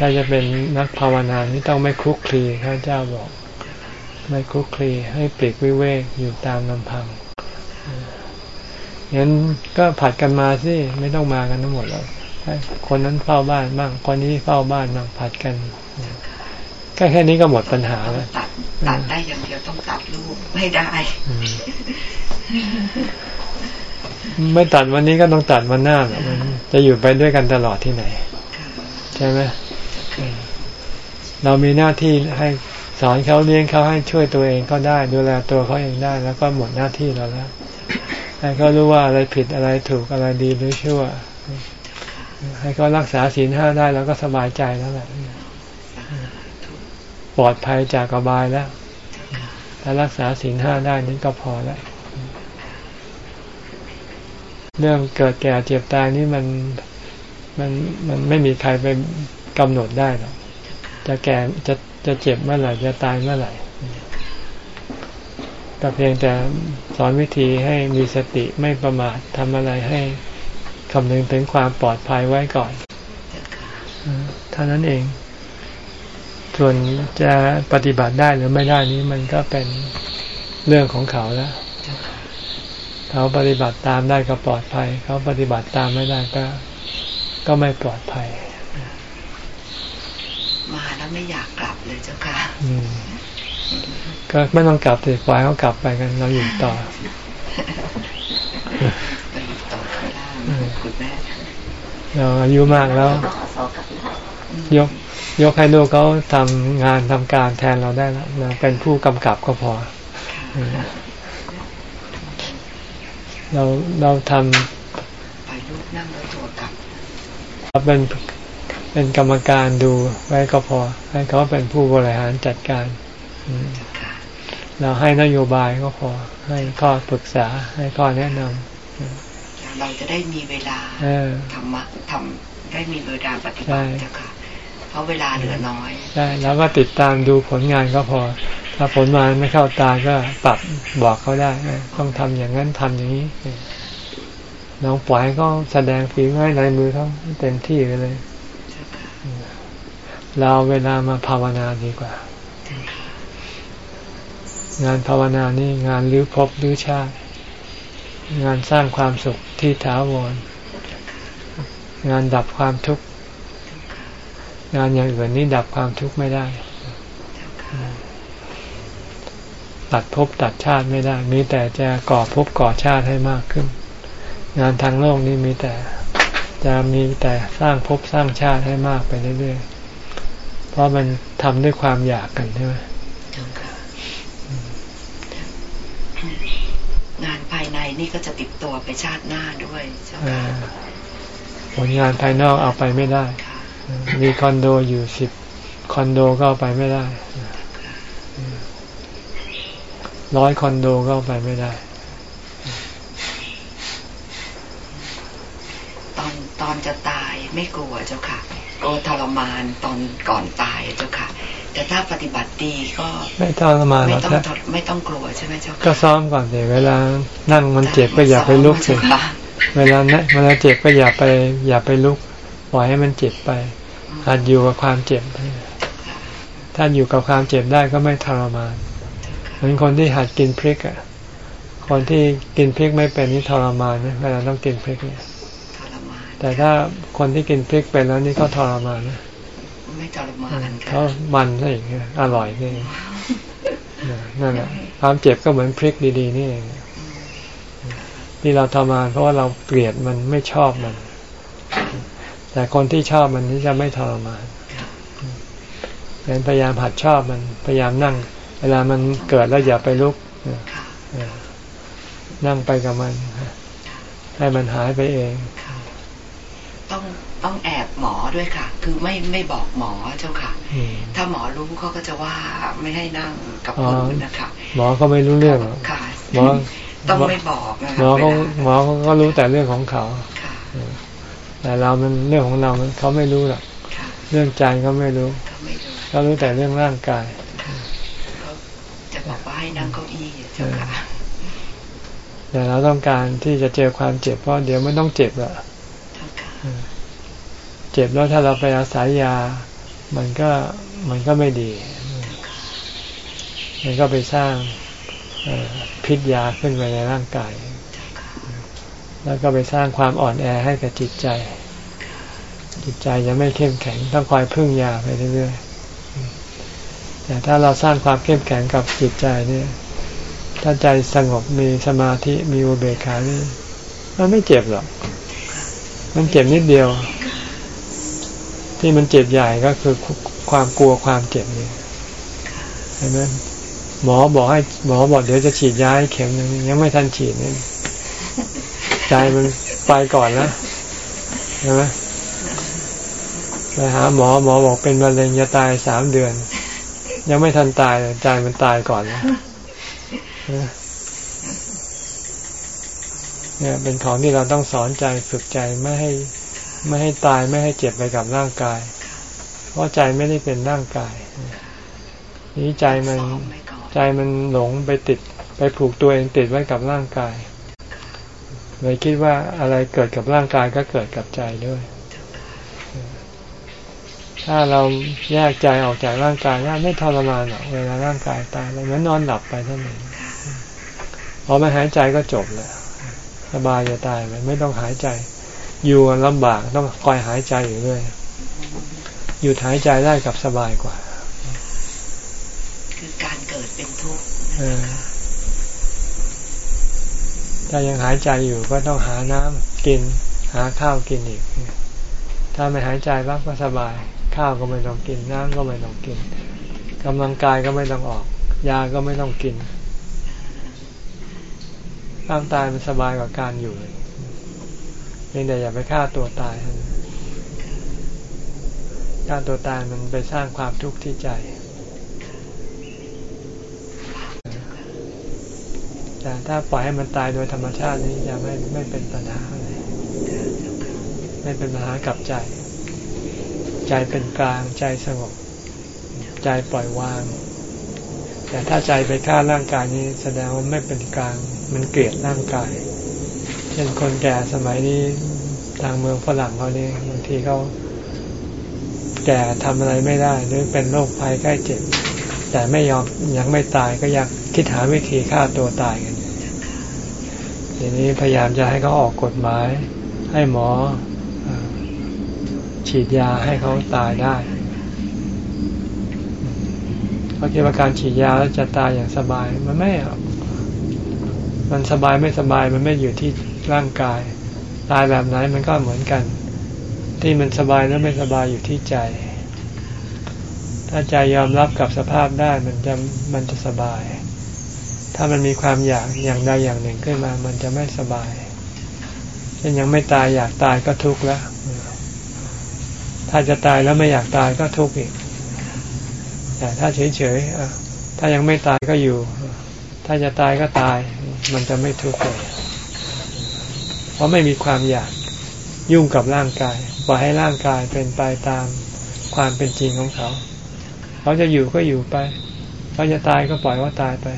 ถ้าจะเป็นนักภาวนานี่ต้องไม่คลุกคลีพระเจ้าบอก ไม่คลุกคลีให้ปลีกวิเวกอยู่ตามลำพังงั้นก็ผัดกันมาสิไม่ต้องมากันทั้งหมดแล้วคนนั้นเฝ้าบ้านบ้างคนนี้เฝ้าบ้านบ้างผัดกัน แค่แค่นี้ก็หมดปัญหาแล้วตัดตัดได้อย่างเดียวต้องตัดลูกไม่ได้ไม่ตัดวันนี้ก็ต้องตัดวันหน้ามันจะอยู่ไปด้วยกันตลอดที่ไหน ใช่ไหมเรามีหน้าที่ให้สอนเขาเลี้ยงเขาให้ช่วยตัวเองก็ได้ ดูแลตัวเขาเองได้ แล้วก็หมดหน้าที่เราแล้วให้เขารู้ว่าอะไรผิดอะไรถูกอะไรดีหรือชั่ว ให้เขารักษาศีลห้าได้แล้วก็สบายใจแล้วแหละ ปลอดภัยจากกบายแล้วถ้ารักษาศีลห้าได้นี่ก็พอแล้วเรื่องเกิดแก่เจ็บตายนี่มันมันมันไม่มีใครไปกำหนดได้หรอกจะแก่จะจะเจ็บเมื่อไหร่จะตายเมื่อไหร่แต่เพียงแต่สอนวิธีให้มีสติไม่ประมาททำอะไรให้คำนึงถึงความปลอดภัยไว้ก่อนเท่านั้นเอง ส่วนจะปฏิบัติได้หรือไม่ได้นี้มันก็เป็นเรื่องของเขาแล้ว เขาปฏิบัติตามได้ก็ปลอดภัย เขาปฏิบัติตามไม่ได้ก็ ก็ไม่ปลอดภัย มาแล้วไม่อยากกลับเลยเจ้าค่ะก็ไม่ต้องกลับติปล่อยเขากลับไปกัน เราอยู่ต่อเราอายุมากแล้ว ยก ยกให้ลูกเขาทำงานทำการแทนเราได้แล้วเราเป็นผู้กำกับก็พอ เราเราทำไปลูกนั่งแล้วตัวกลับเราเป็นเป็นกรรมการดูไว้ก็พอ ให้เขาเป็นผู้บริหารจัดการ เราให้นโยบายก็พอ ให้ข้อปรึกษาให้ข้อแนะนำเราจะได้มีเวลาธรรมะทำได้มีเวลาปฏิบัติเจ้าค่ะ เพราะเวลาเหลือน้อยใช่แล้วก็ติดตามดูผลงานก็พอ ถ้าผลมาไม่เข้าตาก็ปรับบอกเขาได้ต้องทำอย่างนั้นทำอย่างนี้น้องปล่อยก็แสดงฝีมือในมือเขาเต็มที่ไปเลย เราเวลามาภาวนาดีกว่า งานภาวนานี่งานลื้อภพลื้อชาติ งานสร้างความสุขที่ถาวร งานดับความทุกข์ งานอย่างอื่นนี่ดับความทุกข์ไม่ได้ ตัดภพตัดชาติไม่ได้ มีแต่จะก่อภพก่อชาติให้มากขึ้น งานทางโลกนี่มีแต่จะมีแต่สร้างภพสร้างชาติให้มากไปเรื่อยๆ เพราะมันทำด้วยความอยากกันใช่ไหมงานภายในนี่ก็จะติดตัวไปชาติหน้าด้วยเจ้าค่ะผลงานภายนอกเอาไปไม่ได้ มีคอนโดอยู่สิบคอนโดก็เอาไปไม่ได้ร้อยคอนโดก็เอาไปไม่ได้ ตอนตอนจะตายไม่กลัวเจ้าค่ะกลัวทรมานตอนก่อนตายเจ้าค่ะ แต่ถ้าปฏิบัติดีก็ ไม่ทรมานไม่ต้องไม่ต้องกลัวใช่ไหมเจ้าก็ซ้อมก่อนเดี๋ยวเวลานั่งมันเจ็บก็อย่าไปลุกสิเวลาเนี่ยเวลาเจ็บก็อย่าไป อย่าไปลุกปล่อยให้มันเจ็บไป หัดอยู่กับความเจ็บ ถ้าอยู่กับความเจ็บได้ก็ไม่ทรมาน เหมือนคนที่หัดกินพริกอะ คนที่กินพริกไม่เป็นนี่ทรมานนะเวลาต้องกินพริกเนี่ยแต่ถ้าคนที่กินพริกเป็นแล้วนี่ก็ทรมานนะไม่ทรมานเขามันซะอีกอร่อยนี่นั่นแหละความเจ็บก็เหมือนพริกดี ๆ นี่เองที่เราทรมานเพราะว่าเราเกลียดมันไม่ชอบมัน แต่คนที่ชอบมันนี่จะไม่ทรมานงั้นพยายามหัดชอบมันพยายามนั่ง เวลามันเกิดแล้วอย่าไปลุกค่ะเออนั่งไปกับมัน ให้มันหายไปเองค่ะต้องต้องแอบหมอด้วยค่ะ คือไม่ไม่บอกหมอเจ้าค่ะอืมถ้าหมอรู้เขาก็จะว่าไม่ให้นั่งกับอ๋คอนนะคะหมอก็ไม่รู้เรื่องหรอกค่ะหมอต้องไม่บอกนะหมอเขาวลหมอเขาก็รู้แต่เรื่องของเขาค่ะ แต่เรามันเรื่องของเรามันเขาไม่รู้หรอกค่ะเรื่องใจเขาไม่รู้เขาไม่รู้เขารู้แต่เรื่องร่างกายค่ะเขาจะบอกว่าให้นั่งเก้าอี้เจ้าค่ะแต่เราต้องการที่จะเจอความเจ็บเพราะเดี๋ยวไม่ต้องเจ็บละเจ้าค่ะเจ็บแล้วถ้าเราไปอาศัยยา มันก็มันก็ไม่ดี มันก็ไปสร้างเอ่อพิษยาขึ้นไปในร่างกายเจ้าค่ะแล้วก็ไปสร้างความอ่อนแอให้กับจิตใจ จิตใจจะไม่เข้มแข็ง ต้องคอยพึ่งยาไปเรื่อยๆแต่ถ้าเราสร้างความเข้มแข็งกับจิตใจเนี่ย ถ้าใจสงบมีสมาธิมีอุเบกขานี่มันไม่เจ็บหรอก มันเจ็บนิดเดียว ที่มันเจ็บใหญ่ก็คือความกลัวความเจ็บนี่เห็นไหมหมอบอกให้หมอบอกเดี๋ยวจะฉีดยาให้เข็มนึงยังไม่ทันฉีดนี่ใจมันไปก่อนแล้วใช่ไหม ไปหาหมอหมอบอกเป็นมะเร็งจะตายสามเดือน ยังไม่ทันตายใจมันตายก่อนเนี่ยเป็นของที่เราต้องสอนใจฝึกใจไม่ให้ไม่ให้ตายไม่ให้เจ็บไปกับร่างกาย เพราะใจไม่ได้เป็นร่างกาย นี้ใจมันซ้อมไว้ก่อนใจมันหลงไปติด ไปผูกตัวเองติดไว้กับร่างกายเลยคิดว่าอะไรเกิดกับร่างกายก็เกิดกับใจด้วย ถ้าเราแยกใจออกจากร่างกายได้ไม่ทรมานหรอกเวลาร่างกายตายเราเหมือนนอนหลับไปเท่านั้นพอไม่หายใจก็จบแล้วสบายจะตายไปไม่ต้องหายใจ อยู่ลำบากต้องคอยหายใจอยู่เรื่อยหยุดหายใจได้กับสบายกว่า คือการเกิดเป็นทุกข์เออถ้ายังหายใจอยู่ก็ต้องหาน้ำกิน หาข้าวกินอีก ถ้าไม่หายใจปั๊บก็สบาย ข้าวก็ไม่ต้องกินน้ำก็ไม่ต้องกินกำลังกายก็ไม่ต้องออก ยาก็ไม่ต้องกินความตายมันสบายกว่าการอยู่เลยเพียงแต่อย่าไปฆ่าตัวตายเท่านั้นฆ่าตัวตายมันไปสร้างความทุกข์ที่ใจแต่ถ้าปล่อยให้มันตายโดยธรรมชาตินี้จะไม่ไม่เป็นปัญหาอะไรไม่เป็นปัญหากับใจ ใจเป็นกลางใจสงบ ใจปล่อยวาง แต่ถ้าใจไปฆ่าร่างกายนี้แสดงว่าไม่เป็นกลาง มันเกลียดร่างกาย เช่นคนแก่สมัยนี้ทางเมืองฝรั่งเขานี่บางทีเขาแก่ทำอะไรไม่ได้หรือเป็นโรคภัยใกล้เจ็บ แต่ไม่ยอมยังไม่ตายก็ยากคิดหาวิธีฆ่าตัวตายกันทีนี้พยายามจะให้เขาออกกฎหมาย ให้หมอ ฉีดยาให้เขาตายได้เพราะคิดว่าการฉีดยาแล้วจะตายอย่างสบายมันไม่มันสบายไม่สบายมันไม่อยู่ที่ร่างกาย ตายแบบไหนมันก็เหมือนกัน ที่มันสบายแล้วไม่สบายอยู่ที่ใจ ถ้าใจยอมรับกับสภาพได้มันจะมันจะสบาย ถ้ามันมีความอยากอย่างใดอย่างหนึ่งขึ้นมา มันจะไม่สบายเช่นยังไม่ตายอยากตายก็ทุกข์แล้ว ถ้าจะตายแล้วไม่อยากตายก็ทุกข์อีก แต่ถ้าเฉยๆถ้ายังไม่ตายก็อยู่ ถ้าจะตายก็ตาย มันจะไม่ทุกข์เลยเพราะไม่มีความอยากยุ่งกับร่างกายปล่อยให้ร่างกายเป็นไปตามความเป็นจริงของเขา เขาจะอยู่ก็อยู่ไป เขาจะตายก็ปล่อยว่าตายไป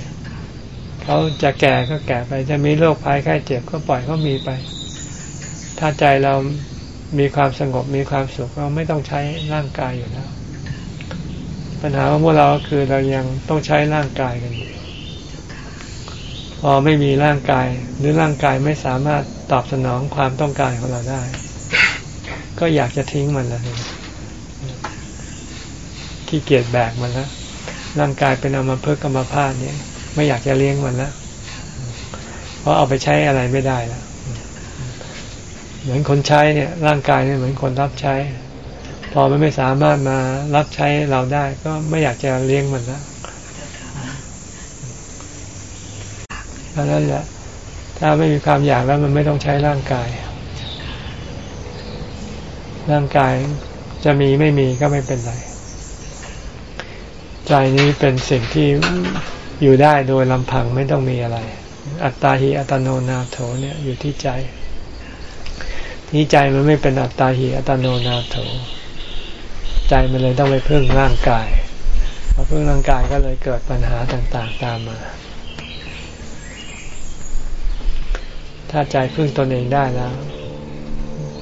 เขาจะแก่ก็แก่ไป จะมีโรคภัยไข้เจ็บก็ปล่อยเขามีไป ถ้าใจเรา มีความสงบมีความสุขเราไม่ต้องใช้ร่างกายอยู่แล้ว ปัญหาของพวกเราคือเรายังต้องใช้ร่างกายกันอยู่พอไม่มีร่างกาย หรือร่างกายไม่สามารถตอบสนองความต้องการของเราได้ ก็อยากจะทิ้งมันแล้วขี้เกียจแบกมันแล้วร่างกายเป็นอมภพกรรมภาพเนี่ย ไม่อยากจะเลี้ยงมันแล้วเพราะเอาไปใช้อะไรไม่ได้แล้ว เหมือนคนใช้เนี่ยร่างกายเนี่ยเหมือนคนรับใช้ พอมันไม่สามารถมารับใช้เราได้ ก็ไม่อยากจะเลี้ยงมันแล้วเพราะนั้นแหละถ้าไม่มีความอยากแล้วมันไม่ต้องใช้ร่างกาย ร่างกายจะมีไม่มีก็ไม่เป็นไร ใจนี้เป็นสิ่งที่อยู่ได้โดยลำพังไม่ต้องมีอะไร อัตตาหิอัตโนนาโถเนี่ยอยู่ที่ใจ ที่ใจมันไม่เป็นอัตตาหิอัตโนนาโถใจมันเลยต้องไปพึ่งร่างกายพอพึ่งร่างกายก็เลยเกิดปัญหาต่างๆตามมา ถ้าใจพึ่งตนเองได้แล้ว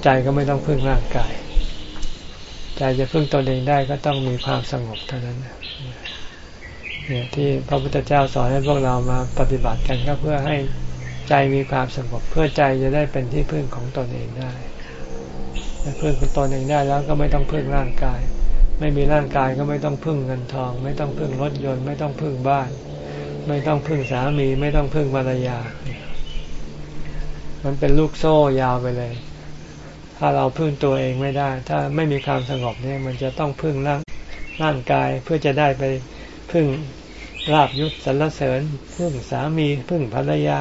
ใจก็ไม่ต้องพึ่งร่างกาย ใจจะพึ่งตนเองได้ก็ต้องมีความสงบเท่านั้นเนี่ยที่พระพุทธเจ้าสอนให้พวกเรามาปฏิบัติกันก็เพื่อให้ ใจมีความสงบเพื่อใจจะได้เป็นที่พึ่งของตนเองได้พึ่งของตนเองได้แล้วก็ไม่ต้องพึ่งร่างกาย ไม่มีร่างกายก็ไม่ต้องพึ่งเงินทอง ไม่ต้องพึ่งรถยนต์ ไม่ต้องพึ่งบ้าน ไม่ต้องพึ่งสามี ไม่ต้องพึ่งภรรยา มันเป็นลูกโซ่ยาวไปเลย ถ้าเราพึ่งตัวเองไม่ได้ ถ้าไม่มีความสงบเนี่ย มันจะต้องพึ่งร่างร่างกายเพื่อจะได้ไปพึ่งลาบยศสรรเสริญ พึ่งสามี พึ่งภรรยา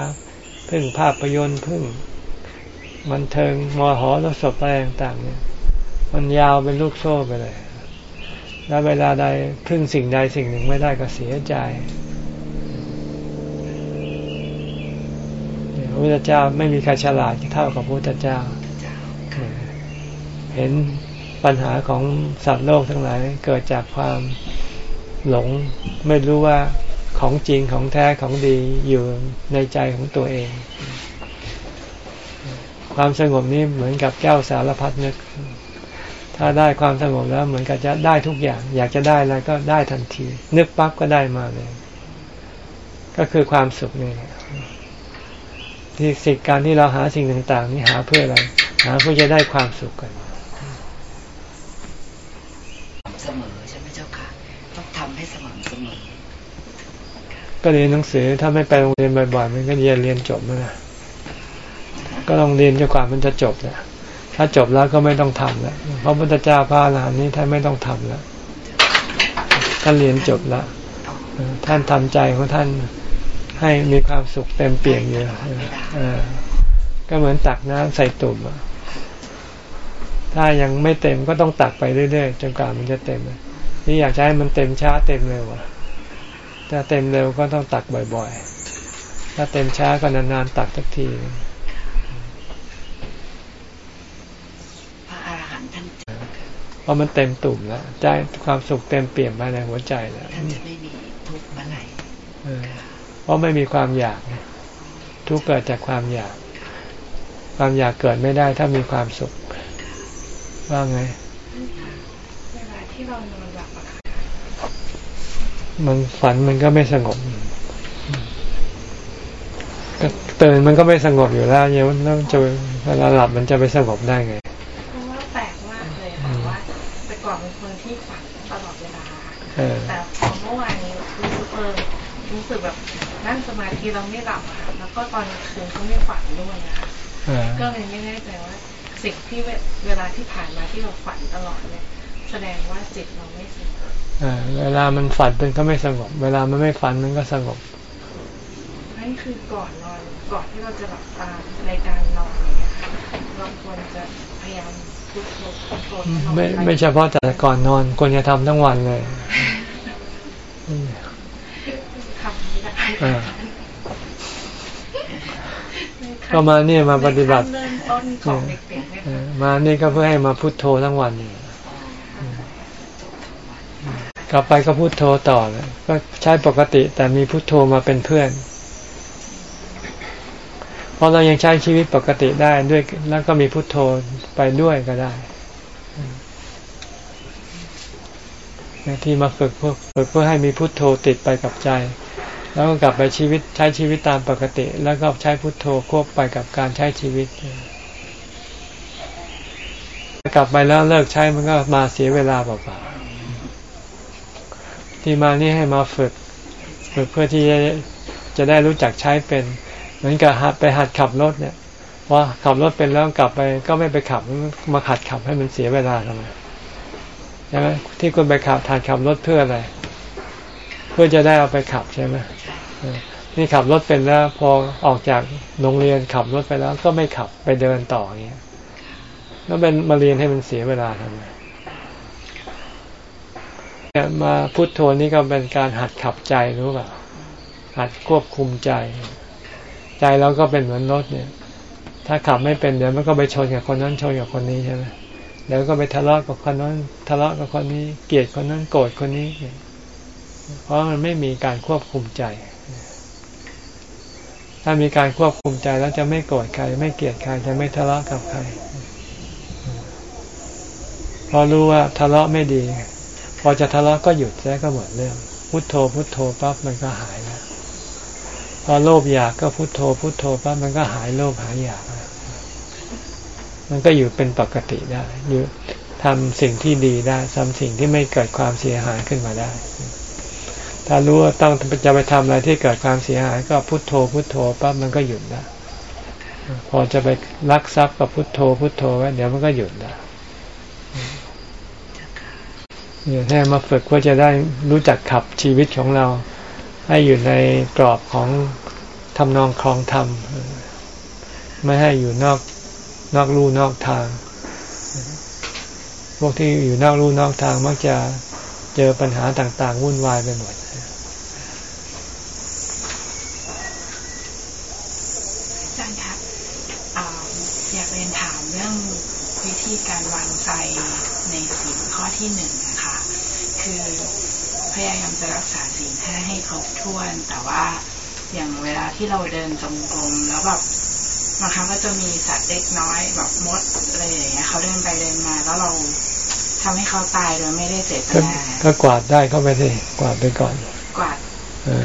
พึ่งภาพยนตร์พึ่งมันเทิงมอหอรสพอะไรต่างๆเนี่ยมันยาวเป็นลูกโซ่ไปเลย แล้วเวลาใดพึ่งสิ่งใดสิ่งหนึ่งไม่ได้ก็เสียใจพระพุทธเจ้าไม่มีใครฉลาดเท่ากับพระพุทธเจ้า เห็นปัญหาของสัตว์โลกทั้งหลายเกิดจากความหลงไม่รู้ว่า ของจริงของแท้ของดีอยู่ในใจของตัวเอง ความสงบนี้เหมือนกับแก้วสารพัดนึก ถ้าได้ความสงบแล้วเหมือนกับจะได้ทุกอย่าง อยากจะได้อะไรก็ได้ทันที นึกปั๊บก็ได้มาเลย ก็คือความสุขนี่ที่สิ่งการที่เราหาสิ่งต่าง ๆ นี่หาเพื่ออะไร หาเพื่อจะได้ความสุขกันเสมอใช่ไหมเจ้าค่ะต้องทำให้สม่ำเสมอ ก็เรียนหนังสือถ้าไม่ไปโรงเรียนบ่อยๆมันก็เรียนเรียนจบมั้นะ ก็ต้องเรียนจนกว่ามันจะจบนะถ้าจบแล้วก็ไม่ต้องทำแล้วเพราะพุทธเจ้าพระอรหันต์นี้ท่านไม่ต้องทำแล้วท่านเรียนจบแล้วท่านทำใจของท่านให้มีความสุขเต็มเปี่ยมอยู่ก็เหมือนตักน้ำใส่ตุ่มถ้ายังไม่เต็มก็ต้องตักไปเรื่อยๆจนกว่ามันจะเต็มนี่อยากจะให้มันเต็มช้าเต็มเร็วอะ ถ้าเต็มเร็วก็ต้องตักบ่อยๆ ถ้าเต็มช้าก็นานๆตักสักทีเพราะมันเต็มตุ่มแล้วใจความสุขเต็มเปี่ยมมาในหัวใจแล้วท่านจะไม่มีทุกข์เมื่อไหร่เพราะไม่มีความอยากทุกเกิดจากความอยาก ความอยากเกิดไม่ได้ถ้ามีความสุข ว่าไงเวลาที่เรานอนหลับอะค่ะ มันฝันมันก็ไม่สงบก็ตื่นมันก็ไม่สงบอยู่แล้วเนี่ยต้องจะเวลาหลับมันจะไปสงบได้ไงเพราะว่าแปลกมากเลยค่ะว่าแต่ก่อนเป็นคนที่ฝันตลอดเวลาแต่พอเมื่อวานนี้รู้สึกเออรู้สึกแบบนั่งสมาธิเราไม่หลับค่ะแล้วก็ตอนคืนก็ไม่ฝันด้วยนะคะก็เลยไม่แน่ใจว่าสิ่งที่เวลาที่ผ่านมาที่เราฝันตลอดเนี่ยแสดงว่าจิตเราไม่สงบ เวลามันฝันเป็นก็ไม่สงบ เวลามันไม่ฝันมันก็สงบนั่นคือก่อนนอนก่อนที่เราจะหลับตาในการนอนอย่างเงี้ยค่ะเราควรจะพยายามพุทโธพุทโธไม่ไม่เฉพาะแต่ก่อนนอนควรจะทำทั้งวันเลยทำไม่ได้ก็มาเนี่ยมาปฏิบัติมานี่ก็เพื่อให้มาพุโทโธทั้งวันนี่ กลับไปก็พุโทโธต่อเลยก็ใช้ปกติแต่มีพุโทโธมาเป็นเพื่อนเพราะเรายังใช้ชีวิตปกติได้ด้วย แล้วก็มีพุโทโธไปด้วยก็ได้ ที่มาฝึกเพื่อฝึกเพื่อให้มีพุโทโธติดไปกับใจ แล้วก็กลับไปชีวิตใช้ชีวิตตามปกติ แล้วก็ใช้พุทโธควบไปกับการใช้ชีวิต กลับไปแล้วเลิกใช้มันก็มาเสียเวลาเปล่า ที่มานี่ให้มาฝึก ฝึกเพื่อที่จะจะได้รู้จักใช้เป็น เหมือนกับหัดไปหัดขับรถเนี่ยว่าขับรถเป็นแล้วกลับไป ก็ไม่ไปขับมาขัดขับให้มันเสียเวลาทำไมใช่ไหมที่คุณไปขับถ่ายขับรถเพื่ออะไร เพื่อจะได้เอาไปขับใช่ไหมนี่ขับรถเป็นแล้ว พอออกจากโรงเรียนขับรถไปแล้ว ก็ไม่ขับไปเดินต่ออย่างเงี้ยแล้วเป็นมาเรียนให้มันเสียเวลาทำไม มาพุทโธนี่ก็เป็นการหัดขับใจรู้ป่ะหัดควบคุมใจ ใจเราก็เป็นเหมือนรถเนี่ย ถ้าขับไม่เป็นเดี๋ยวมันก็ไปชนกับคนนั้นชนกับคนนี้ใช่ไหมเดี๋ยวก็ไปทะเลาะกับคนนั้นทะเลาะกับคนนี้ เกลียดคนนั้นโกรธคนนี้ เพราะมันไม่มีการควบคุมใจ ถ้ามีการควบคุมใจแล้วจะไม่โกรธใคร ไม่เกลียดใครจะไม่ทะเลาะกับใครพอรู้ว่าทะเลาะไม่ดี อจะทะเลาะก็หยุดแล้วก็หมดเรื่อง พุโทโธพุโทโธปั๊บมันก็หายแล้วพอโลภอยากก็พุโทโธพุโทโธปั๊บมันก็หายโลภหายอยาก มันก็อยู่เป็นปกติได้อยู่ทำสิ่งที่ดีได้ทำสิ่งที่ไม่เกิดความเสียหายขึ้นมาได้ ถ้ารู้ว่าต้องจะไปทำอะไรที่เกิดความเสียหายก็พุโทโธพุโทโธปั๊บมันก็หยุดแล้วพอจะไปลักทรัพย์กับพุโทโธพุโทโธไว้เดี๋ยวมันก็หยุดแล้วเนี่ย แค่มาฝึกเพื่อจะได้รู้จักขับชีวิตของเรา ให้อยู่ในกรอบของทำนองคลองธรรม ไม่ให้อยู่นอกนอกลู่นอกทาง พวกที่อยู่นอกลู่นอกทางมักจะเจอปัญหาต่าง ๆ วุ่นวายไปหมดอาจารย์ครับอยากเรียนถามเรื่องวิธีการวางใจในสิ่งข้อที่หนึ่ง พยายามจะรักษาสิ่งห้าให้ครบถ้วน แต่ว่าอย่างเวลาที่เราเดินจงกรมแล้วแบบบางครั้งก็จะมีสัตว์เล็กน้อยแบบมดอะไรอย่างเงี้ยเขาเดินไปเดินมา แล้วเราทำให้เขาตายโดยไม่ได้เจตนาก็กวาดได้เข้าไปสิกวาดไปก่อน กวาด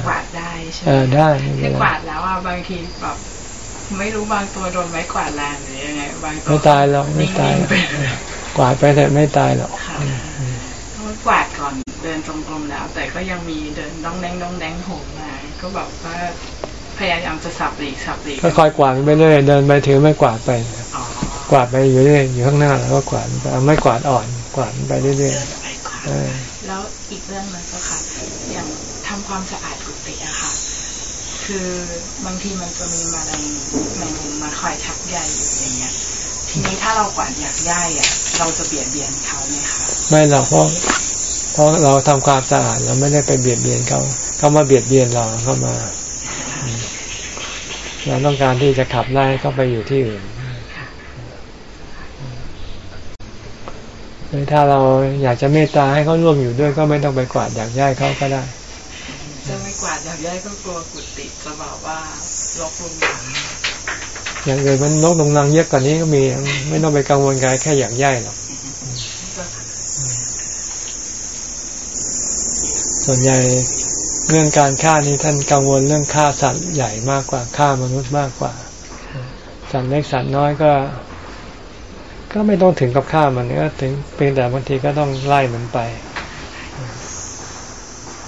กวาดได้ใช่ไหมได้แต่กวาดแล้วอะบางทีแบบไม่รู้บางตัวโดนไม้กวาดแรงหรือยังไงบางตัวไม่ตายหรอกไม่ตายกวาดไปแต่ไม่ตายหรอก กวาดก่อนเดินตรงๆแล้ว แต่ก็ยังมีเดินต้องแดงต้องแดงโหมมาก็แบบว่าพยายามจะสับหลีกสับหลีกก็คอยกวาดไปเรื่อยเดินไปถือไม่กวาดไปกวาดไปอยู่เรื่อยอยู่ข้างหน้าแล้วก็กวาดไปไม่กวาดอ่อนกวาดไปเรื่อยๆแล้วอีกเรื่องนึงก็ค่ะอย่างทำความสะอาดกุฏิอะค่ะ คือบางทีมันจะมีมาในในมุมมาคอยชักใยอยู่อย่างเงี้ยทีนี้ถ้าเรากวาดอยากย่ายอะเราจะเบียดเบียนเขาไหมคะไม่หรอกเพราะ เพราะเราทำความสะอาดเราไม่ได้ไปเบียดเบียนเขาเขามาเบียดเบียนเราเข้ามา เราต้องการที่จะขับไล่เข้าไปอยู่ที่อื่นหรือถ้าเราอยากจะเมตตาให้เขาร่วมอยู่ด้วยก็ไม่ต้องไปกวาดอยากย้ายเขาก็ได้จะไม่กวาดอยากย้ายก็กลัวกุฏิจะบอกว่าลกลุงอย่างอื่นมันนกลงนังเยอะกว่านี้ก็มี ไม่ต้องไปกังวลกายแค่อยากย้ายหรอก ส่วนใหญ่เรื่องการฆ่านี้ท่านกังวลเรื่องฆ่าสัตว์ใหญ่มากกว่าฆ่ามนุษย์มากกว่า สัตว์เล็กสัตว์น้อยก็ ก็ไม่ต้องถึงกับฆ่ามันก็ถึงเพียงแต่บางทีก็ต้องไล่มันไป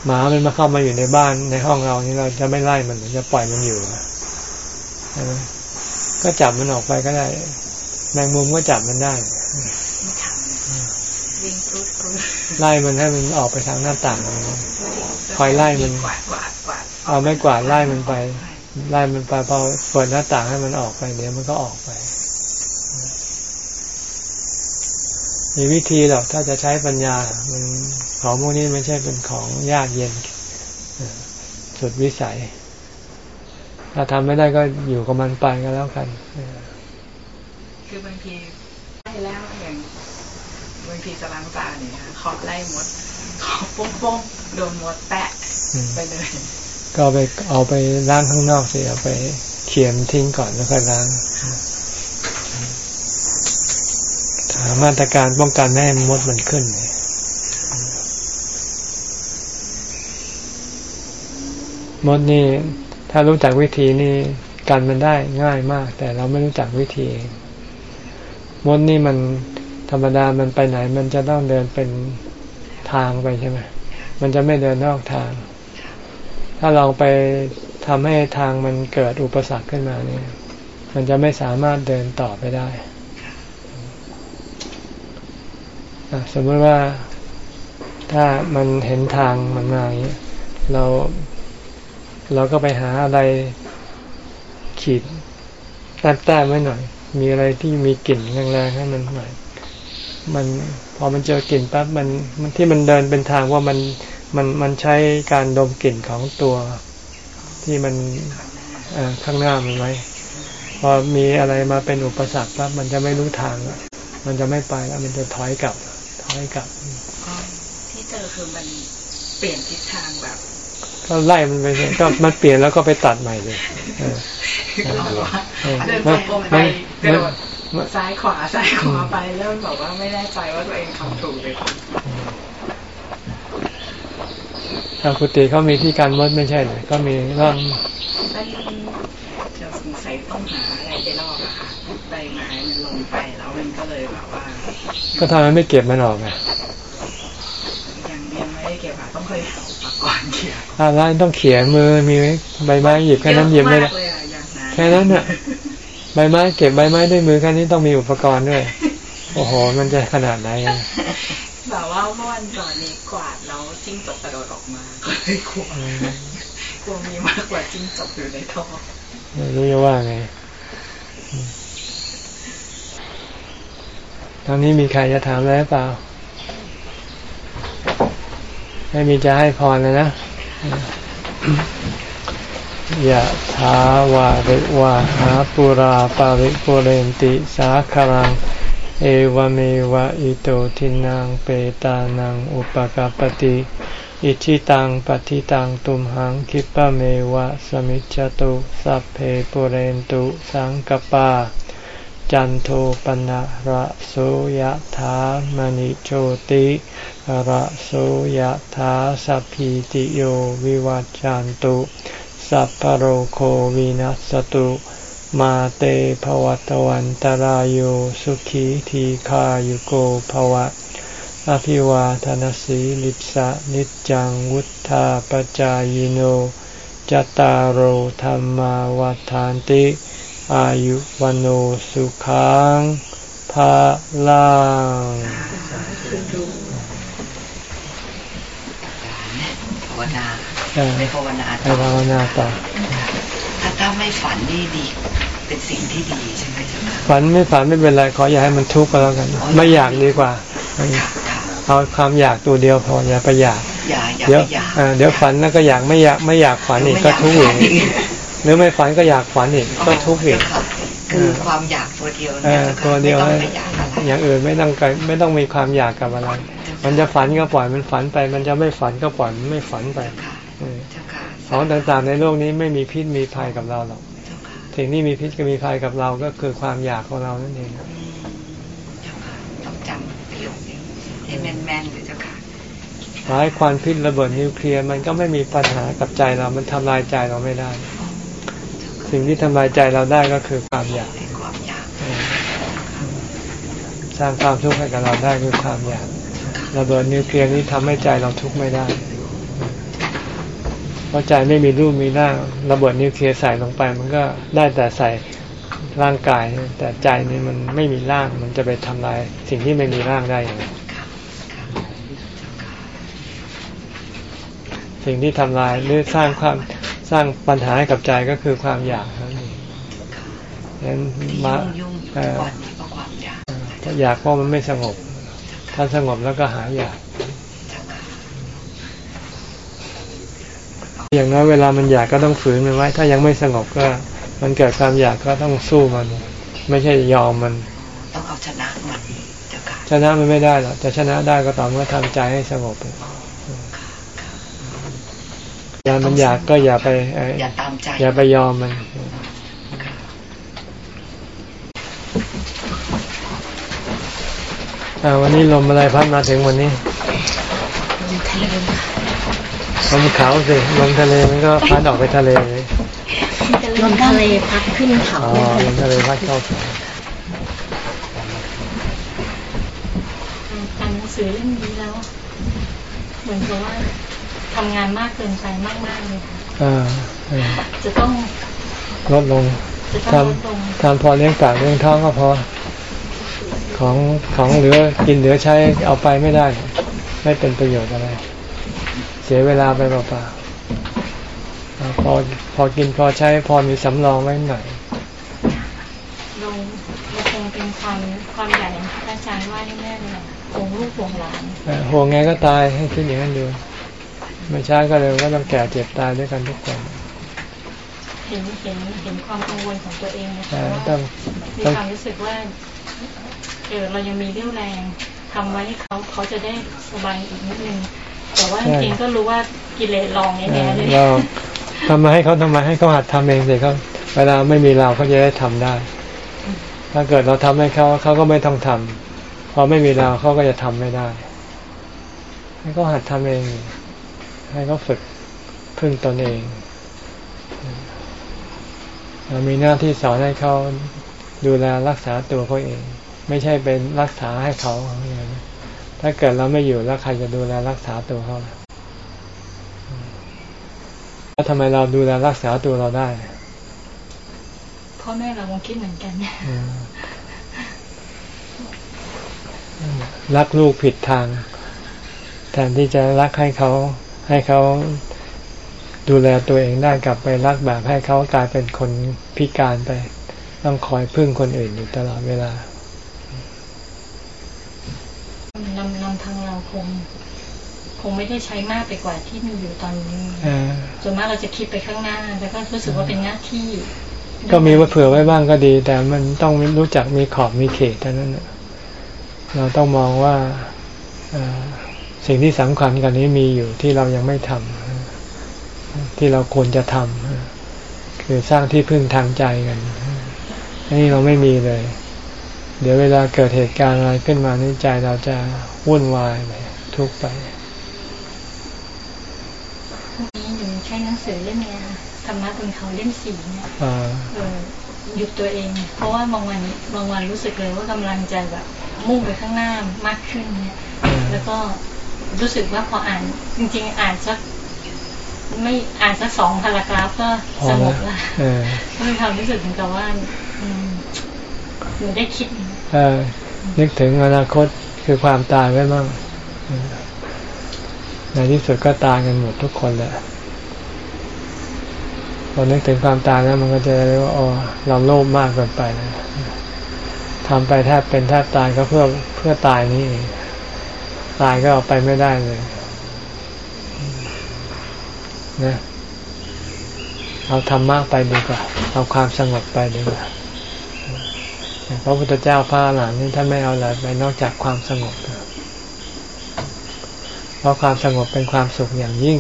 หมามันมาเข้ามาอยู่ในบ้านในห้องเรานี่เราจะไม่ไล่มันจะปล่อยมันอยู่ใช่ไหมก็จับมันออกไปก็ได้แมงมุมก็จับมันได้ไล่มันให้มันออกไปทางหน้าต่าง คอยไล่มัน เอาไม่กวาดไล่มันไป ไล่มันไปพอเปิดหน้าต่างให้มันออกไปเดี๋ยวมันก็ออกไป มีวิธีหรอกถ้าจะใช้ปัญญา มันของพวกนี้ไม่ใช่เป็นของยากเย็นสุดวิสัย ถ้าทำไม่ได้ก็อยู่กับมันไปก็แล้วกันคือบางทีไล่แล้วอย่างบางทีจะล้างจานเนี่ยขอไล่มด ขอป้งป้งโดนมดแปะไปเลย ก็ไปเอาไปล้างข้างนอกสิเอาไปเขียมทิ้งก่อนแล้วค่อยล้างหามาตรการป้องกันให้มดมันขึ้นมดนี่ถ้ารู้จักวิธีนี่กันมันได้ง่ายมาก แต่เราไม่รู้จักวิธีเองมดนี่มันธรรมดามันไปไหน มันจะต้องเดินเป็น ทางไปใช่ไหมมันจะไม่เดินนอกทาง ถ้าเราไปทำให้ทางมันเกิดอุปสรรคขึ้นมาเนี่ย มันจะไม่สามารถเดินต่อไปได้ สมมติว่าถ้ามันเห็นทางมันมาอย่างนี้เราเราก็ไปหาอะไรขีดแต้มๆไว้หน่อย มีอะไรที่มีกลิ่นแรงๆให้มันหน่อย มัน พอมันเจอกลิ่นปั๊บมันมันที่มันเดินเป็นทางว่ามันมันมันใช้การดมกลิ่นของตัวที่มันข้างหน้ามันไว้ พอมีอะไรมาเป็นอุปสรรคปั๊บมันจะไม่รู้ทางแล้วมันจะไม่ไปแล้วมันจะถอยกลับ ถอยกลับก็ที่เจอคือมันเปลี่ยนทิศทางแบบ ก็ไล่มันไปเลยก็มันเปลี่ยนแล้วก็ไปตัดใหม่เลยเออเดินตรงไปกระโดด ซ้ายขวาซ้ายขวาไปแล้วมันบอกว่าไม่แน่ใจว่าตัวเองทำถูกเลยทางกุฏิเขามีที่การมดไม่ใช่เลยก็มีร่องมันจะสงสัยต้องหาอะไรไปลอกอะค่ะใบไม้มันลงไปแล้วมันก็เลยแบบว่า ก็ทำไมไม่เก็บมันออกไงยังยังไม่ได้เก็บอะต้องเคยหาอุปกรณ์เกี่ยวอะไรต้องเขียนมือมีใบไม้หยิบแค่นั้นหยิบไม่ได้เยอะากเลยอะอย่างนั้นแค่นั้นน่ะ ใบไม้เก็บใบไม้ด้วยมือแค่นี้ต้องมีอุปกรณ์ด้วย โอ้โห มันจะขนาดไหนกันแบบว่าเมื่อวันก่อนนี้กวาดแล้วจิ้งจกกระโดดออกมาก็เลยกลัวกลัวมีมากกว่าจิ้งจกอยู่ในท่อไม่รู้จะว่าไงตอนนี้มีใครจะถามอะไรหรือเปล่า ไม่มีจะให้พรเลยนะ ยะถาวาริวาหาปุราปาริปุเรนติสาคารัง เอวเมวะอิโตทินังเปตานังอุปกาปติอิชิตังปฏิตังตุมหังคิปะเมวะสมิจจตุสัพเพปุเรนตุสังกปา จันโทปนะระโสยถามณิโชติระโสยถาสัพพิติโยวิวัจจันตุ สัพพโรโควินัสตุมาเตภวัตวันตารโยสุขีทีขายุโกภวะ อภิวาทนสีลิสะนิจังวุธาปจายโนจตารโหธรรมาวาทานติ อายุวันโอสุขังภาลังภาวนา ไม่ภาวนาให้ภาวนาต่อถ้าถ้าไม่ฝันนี่ดี เป็นสิ่งที่ดีใช่ไหมเจ้าค่ะฝันไม่ฝันไม่เป็นไรขออย่าให้มันทุกข์ก็แล้วกัน ไม่อยากดีกว่าค่ะค่ะเอาความอยากตัวเดียวพออย่าไปอยากอย่าอย่าเดี๋ยวไปอยากอ่าเดี๋ยวฝันแล้วก็อยากไม่อยากไม่อยากฝันอีกก็ทุกข์อีกหรือไม่ฝันก็อยากฝันอีกก็ทุกข์อีกค่ะคือความอยากตัวเดียวเอเนี่ยอจ้าค่ะตัวเดียวไม่ต้องให้ไปอยากอะไรอย่างอื่นไม่ต้องไปไม่ต้องมีความอยากกับอะไร มันจะฝันก็ปล่อยมันฝันไป มันจะไม่ฝันก็ปล่อยมันไม่ฝันไป ของต่างๆในโลกนี้ไม่มีพิษมีภัยกับเราหรอกเจ้าค่ะสิ่งที่มีพิษกับมีภัยกับเราก็คือความอยากของเรานั่นเองอืมเจ้าค่ะต้องจำประโยคนี้ให้แม่นๆเลยเจ้าค่ะหลายควันพิษระเบิดนิวเคลียร์มันก็ไม่มีปัญหากับใจเรา มันทำลายใจเราไม่ได้ สิ่งที่ทำลายใจเราได้ก็คือความอยากให้ความอยากเออสร้างความทุกข์ให้กับเราได้คือความอยาก ระเบิดนิวเคลียร์นี้ทำให้ใจเราทุกข์ไม่ได้เพ ราะใจไม่มีรูปมีร่างระเบิดนิวเคลียร์ใส่ลงไป มันก็ได้แต่ใส่ร่างกาย แต่ใจนี่มันไม่มีร่าง มันจะไปทำลายสิ่งที่ไม่มีร่างได้อย่างไรค่ะค่ะสิ่งที่ทำลายหรือสร้างความสร้างปัญหาให้กับใจก็คือความอยากนั่นเองฉะนั้นที่มายุ่งๆอยู่เอ่ทุกอวันนี้ก็ความอยากถ้าอยากเพราะมันไม่สงบ ถ้าสงบแล้วก็หายอยาก เจ้าค่ะ อย่างน้อยเวลามันอยากก็ต้องฝืนมันไว้ ถ้ายังไม่สงบก็ มันเกิดความอยากก็ต้องสู้มัน ไม่ใช่ยอมมัน ต้องเอาชนะมันเจ้าค่ะชนะมันไม่ได้หรอกจะชนะได้ก็ต่อเมื่อทำใจให้สงบเวลามันอยากก็อย่าไปเอ่ออย่าตามใจอย่าไปยอมมันอ่าวันนี้ลมอะไรพัดมาถึงวันนี้ล มขาวสิลมทะเลมันก็พัดออกไปทะเลเลยลมทะเลพัดขึ้นเขาอ๋อลมทะเลพัดเข้าฝั่งอ่านหนังสือเล่มนี้แล้ว เหมือนกับว่าทำงานมากเกินไปมากๆเลยค่ะอ่าเออจะต้องลดลงจะทต้องลดลงำทำพอเลี้ยงปากเลี้ยงท้องก็พอ ของของเหลือกินเหลือใช้เอาไปไม่ได้คไม่เป็นประโยชน์อะไร เสียเวลาไปเปล่าๆอ่าพอพอกินพอใช้พอมีสำรองไว้หน่อยเราเราคงเป็นความความใหญ่อย่างที่อาจารย์ว่าแน่ๆเลยอะห่วงลูกห่วงหลานเอ่อห่วงไงก็ตายให้คิดอย่างนั้นดูไม่ช้าก็เร็วก็ต้องแก่เจ็บตายด้วยกันทุกคนเห็นเห็นเห็นความกังวลของตัวเองนะเอ่คะอว่าต้องมีต้องความรู้สึกว่าเออเรายังมีเรี่ยวแรงทำไว้ให้เขาเขาจะได้สบายอีกนิดนึง แต่ว่าจริงๆก็รู้ว่ากิเลสลองเอ่แน่อๆเลยเราทำมาให้เขาทำไมาให้เขาหัดทำเองสิเขาเวลาไม่มีเราเขาจะได้ทำได้ ถ้าเกิดเราทำให้เขาเขาก็ไม่ต้องทำพอไม่มีเราเขาก็จะทำไม่ได้ ให้เขาหัดทำเอง ให้เขาฝึกพึ่งตนเองเรามีหน้าที่สอนให้เขาดูแลรักษาตัวเขาเอง ไม่ใช่เป็นรักษาให้เขาอย่างนั้น ถ้าเกิดเราไม่อยู่แล้วใครจะดูแลรักษาตัวเขาล่ะแล้วทำไมเราดูแลรักษาตัวเราได้พ่อแม่เราคงคิดเหมือนกันอืมรักลูกผิดทาง แทนที่จะรักให้เขาให้เขาดูแลตัวเองได้กลับไปรักแบบให้เขากลายเป็นคนพิการไป ต้องคอยพึ่งคนอื่นอยู่ตลอดเวลา ลำลำพังเรา คง คงไม่ได้ใช้มากไปกว่าที่มีอยู่ตอนนี้เออส่วนมากเราจะคิดไปข้างหน้า แล้วก็รู้สึกว่าเป็นหน้าที่ ก็มีไว้เผื่อไว้บ้างก็ดี แต่มันต้องรู้จักมีขอบมีเขตเท่านั้นน่ะเราต้องมองว่าเอ่อสิ่งที่สำคัญกันนี้มีอยู่ที่เรายังไม่ทำที่เราควรจะทำคือสร้างที่พึ่งทางใจกันอันนี้เราไม่มีเลย เดี๋ยวเวลาเกิดเหตุการณ์อะไรขึ้นมาในใจเราจะ วุ่นวายไปทุกข์ไปพวกนี้หนูใช้หนังสือเล่มเนี้ยค่ะธรรมะบนเขาเล่มสี่เนี่ยอ่าเออหยุดตัวเอง เพราะว่าบางวันบางวันรู้สึกเลยว่ากำลังจะแบบมุ่งไปข้างหน้ามากขึ้นเนี่ยแล้วก็รู้สึกว่าพออ่าน จริง ๆ อ่านสักไม่อ่านสักสองพารากราฟก็พอสงแล้วบละเออก็มีความรู้สึกเหมือนกับว่าอืมหนูได้คิดเออนึกถึงอนาคต คือความตายไว้บ้างในที่สุดก็ตายกันหมดทุกคนแหละพอนึกถึงความตายแล้วมันก็จะเรียกว่าอ๋อเราโลภมากเกินไปนะทำไปแทบเป็นแทบตายก็เพื่อเพื่อตายนี่เองตายก็เอาไปไม่ได้เลยนะเอาธรรมะไปดีกว่าเอาความสงบไปดีกว่า พระพุทธเจ้าพระอรหันนี่ท่านไม่เอาอะไรไปนอกจากความสงบเพราะความสงบเป็นความสุขอย่างยิ่ง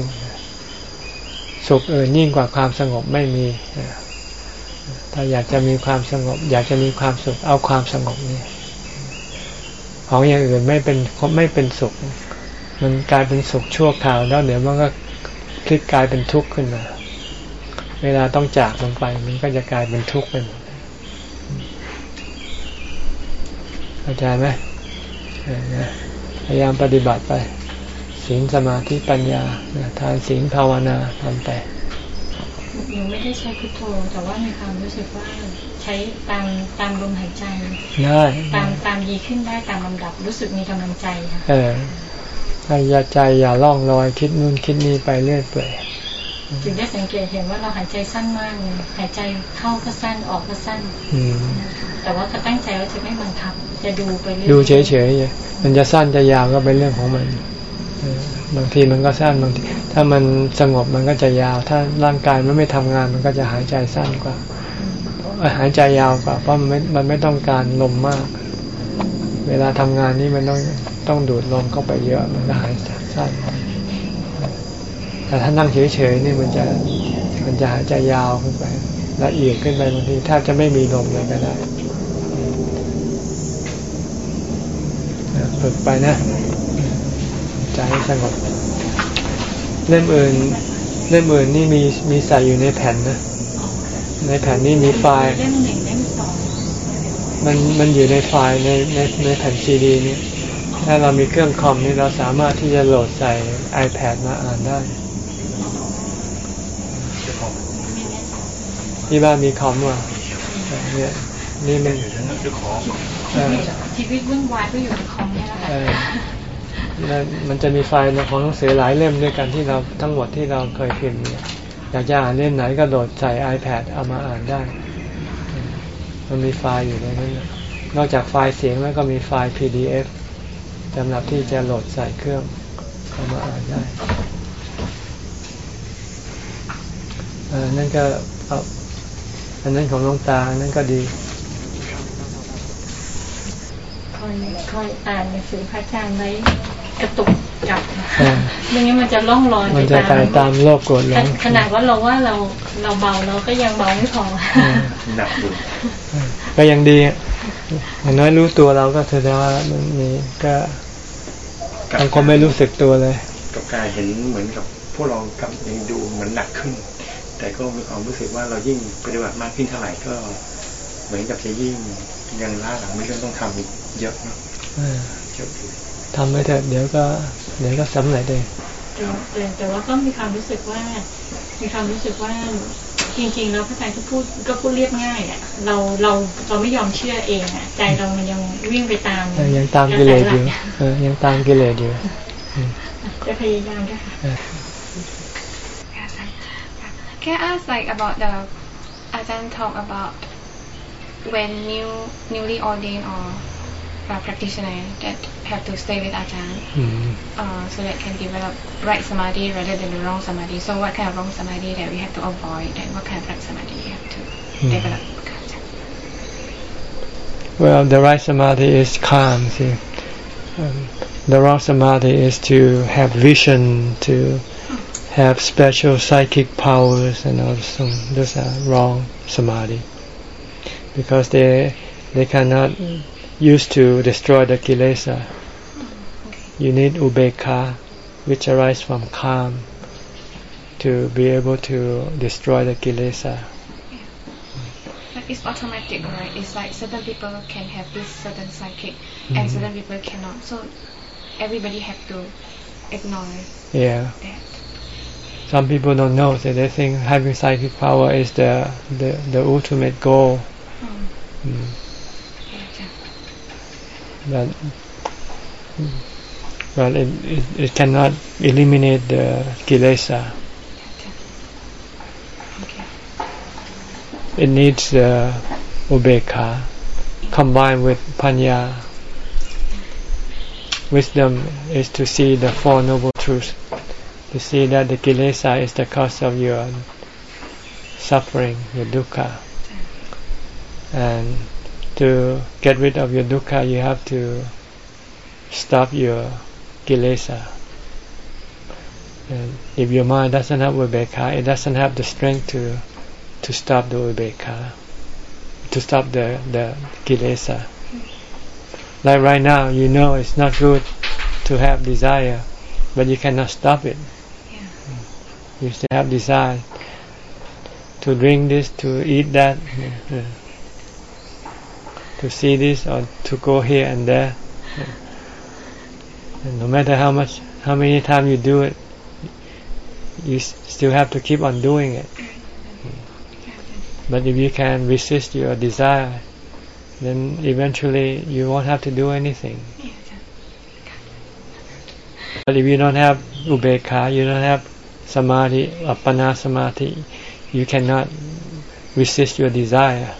สุขอื่นยิ่งกว่าความสงบไม่มี ถ้าอยากจะมีความสงบ อยากจะมีความสุขเอาความสงบนี่ของอย่างอื่นไม่เป็นไม่เป็นสุข มันกลายเป็นสุขชั่วคราวแล้วเดี๋ยวมันก็พลิกกลายเป็นทุกข์ขึ้นมา เวลาต้องจากมันไป มันก็จะกลายเป็นทุกข์ไปหมด เข้าใจไหมเออนะพยายามปฏิบัติไปศีลสมาธิปัญญานะทานศีลภาวนาทำไปหนูไม่ได้ใช้พุทโธแต่ว่ามีความรู้สึกว่าใช้ตามตามลมหายใจได้ตามตามดีขึ้นได้ตามลำดับรู้สึกมีกำลังใจค่ะเออให้อย่าใจอย่าล่องลอยคิดนู่นคิดนี่ไปเรื่อยเปื่อย ถึงได้สังเกตเห็นว่าเราหายใจสั้นมากเลยหายใจเข้าก็สั้นออกก็สั้นอืมแต่ว่าก็ตั้งใจว่าจะไม่บังคับ จะดูไปเรื่อยดูเฉยๆมันจะสั้นจะยาวก็เป็นเรื่องของมันเออบางทีมันก็สั้นบางทีถ้ามันสงบมันก็จะยาว ถ้าร่างกายมันไม่ทำงานมันก็จะหายใจสั้นกว่าเอ่อหายใจยาวกว่าเพราะมันไม่มันไม่ต้องการลมมาก เวลาทำงานนี่มันต้องต้องดูดลมเข้าไปเยอะมันก็หายใจสั้น แต่ถ้านั่งเฉยๆนี่มันจะมันจะหายใจยาวขึ้นไปละเอียดขึ้นไปบางทีแทบจะไม่มีลมเลยก็ได้ฝึกไปนะใจสงบเล่มอื่นเล่มอื่นนี่มีมีใส่อยู่ในแผ่นนะ ในแผ่นนี้มีไฟล์เล่มหนึ่งเล่มสองมันมันอยู่ในไฟล์ในในในแผ่นซีดีนี้ถ้าเรามีเครื่องคอมนี่เราสามารถที่จะโหลดใส่ iPad มาอ่านได้ ที่บ้านมีคอมว่ะเนี่ยนี่มันเออชีวิตวุ่นวายก็อยู่ในคอมเนี่ยแหละค่ะเออมันจะมีไฟล์ของหนังสือหลายเล่มด้วยกันที่เราทั้งหมดที่เราเคยพิมพ์เนี่ยอยากจะอ่านเล่มไหนก็โหลดใส่ iPad เอามาอ่านได้ มันมีไฟล์อยู่ในนั้นนอกจากไฟล์เสียงแล้วก็มีไฟล์ PDF สำหรับที่จะโหลดใส่เครื่องเอามาอ่านได้นั่นก็เอาอันนั้นของน้องตาอันนั้นก็ดีคอยคอยอ่านหนังสือพระอาจารย์ไว้กระตุกจับไม่งั้นมันจะล่องลอยมันจะตายตามโลกโกรธหลงขนาดว่าเราว่าเราเราเบาเราก็ยังเบาไม่พอหนักอยู่ก็ยังดีอย่างน้อยรู้ตัวเราก็แสดงว่ามันมีก็บางคนไม่รู้สึกตัวเลย กับกายเห็นเหมือนกับพวกเรากับยังดูเหมือนหนักขึ้น แต่ก็มีความรู้สึกว่าเรายิ่งปฏิบัติมากขึ้นเท่าไหร่ก็ เหมือนกับจะยิ่งยังล่าหลังไม่เรื่องต้องทำอีกเยอะเนาะทำไปเถอะเดี๋ยวก็เดี๋ยวก็สำเร็จเองแต่แต่ว่าก็มีความรู้สึกว่า มีความรู้สึกว่าจริงๆแล้วพระอาจารย์ก็พูดก็พูดเรียบง่ายอะเราเราเราไม่ยอมเชื่อเองอะใจเรามันยังวิ่งไปตามยังตามกิเลสอยู่ยังตามกิเลสอยู่จะพยายามค่ะ Can I ask like about the Ajahn talk about when new newly ordained or uh, practitioner that have to stay with Ajahn mm. uh, so that can develop right samadhi rather than the wrong samadhi. So what kind of wrong samadhi that we have to avoid and what kind of right samadhi we have to mm. develop? Well, the right samadhi is calm. See, um, the wrong samadhi is to have vision, to have special psychic powers, and also those are wrong samadhi because they they cannot mm. use to destroy the kilesa. You need ubeka, which arises from calm, to be able to destroy the kilesa. But it's automatic, right? It's like certain people can have this certain psychic, mm-hmm. and certain people cannot. So everybody have to ignore. Yeah. That. Some people don't know, so they think having psychic power is the the, the ultimate goal. Mm. Mm but well it, it, it cannot eliminate the kilesa. It needs the ubeka combined with panya. Wisdom is to see the four noble truths to see that the kilesa is the cause of your suffering your dukkha and to get rid of your dukkha, you have to stop your kilesa. And if your mind doesn't have ubeka, it doesn't have the strength to to stop the ubeka, to stop the the kilesa. Like right now, you know it's not good to have desire, but you cannot stop it. You still have desire to drink this, to eat that. To see this or to go here and there. And no matter how much, how many times you do it, you still have to keep on doing it. But if you can resist your desire, then eventually you won't have to do anything. But if you don't have ubeka, you don't have samadhi, appana samadhi, you cannot resist your desire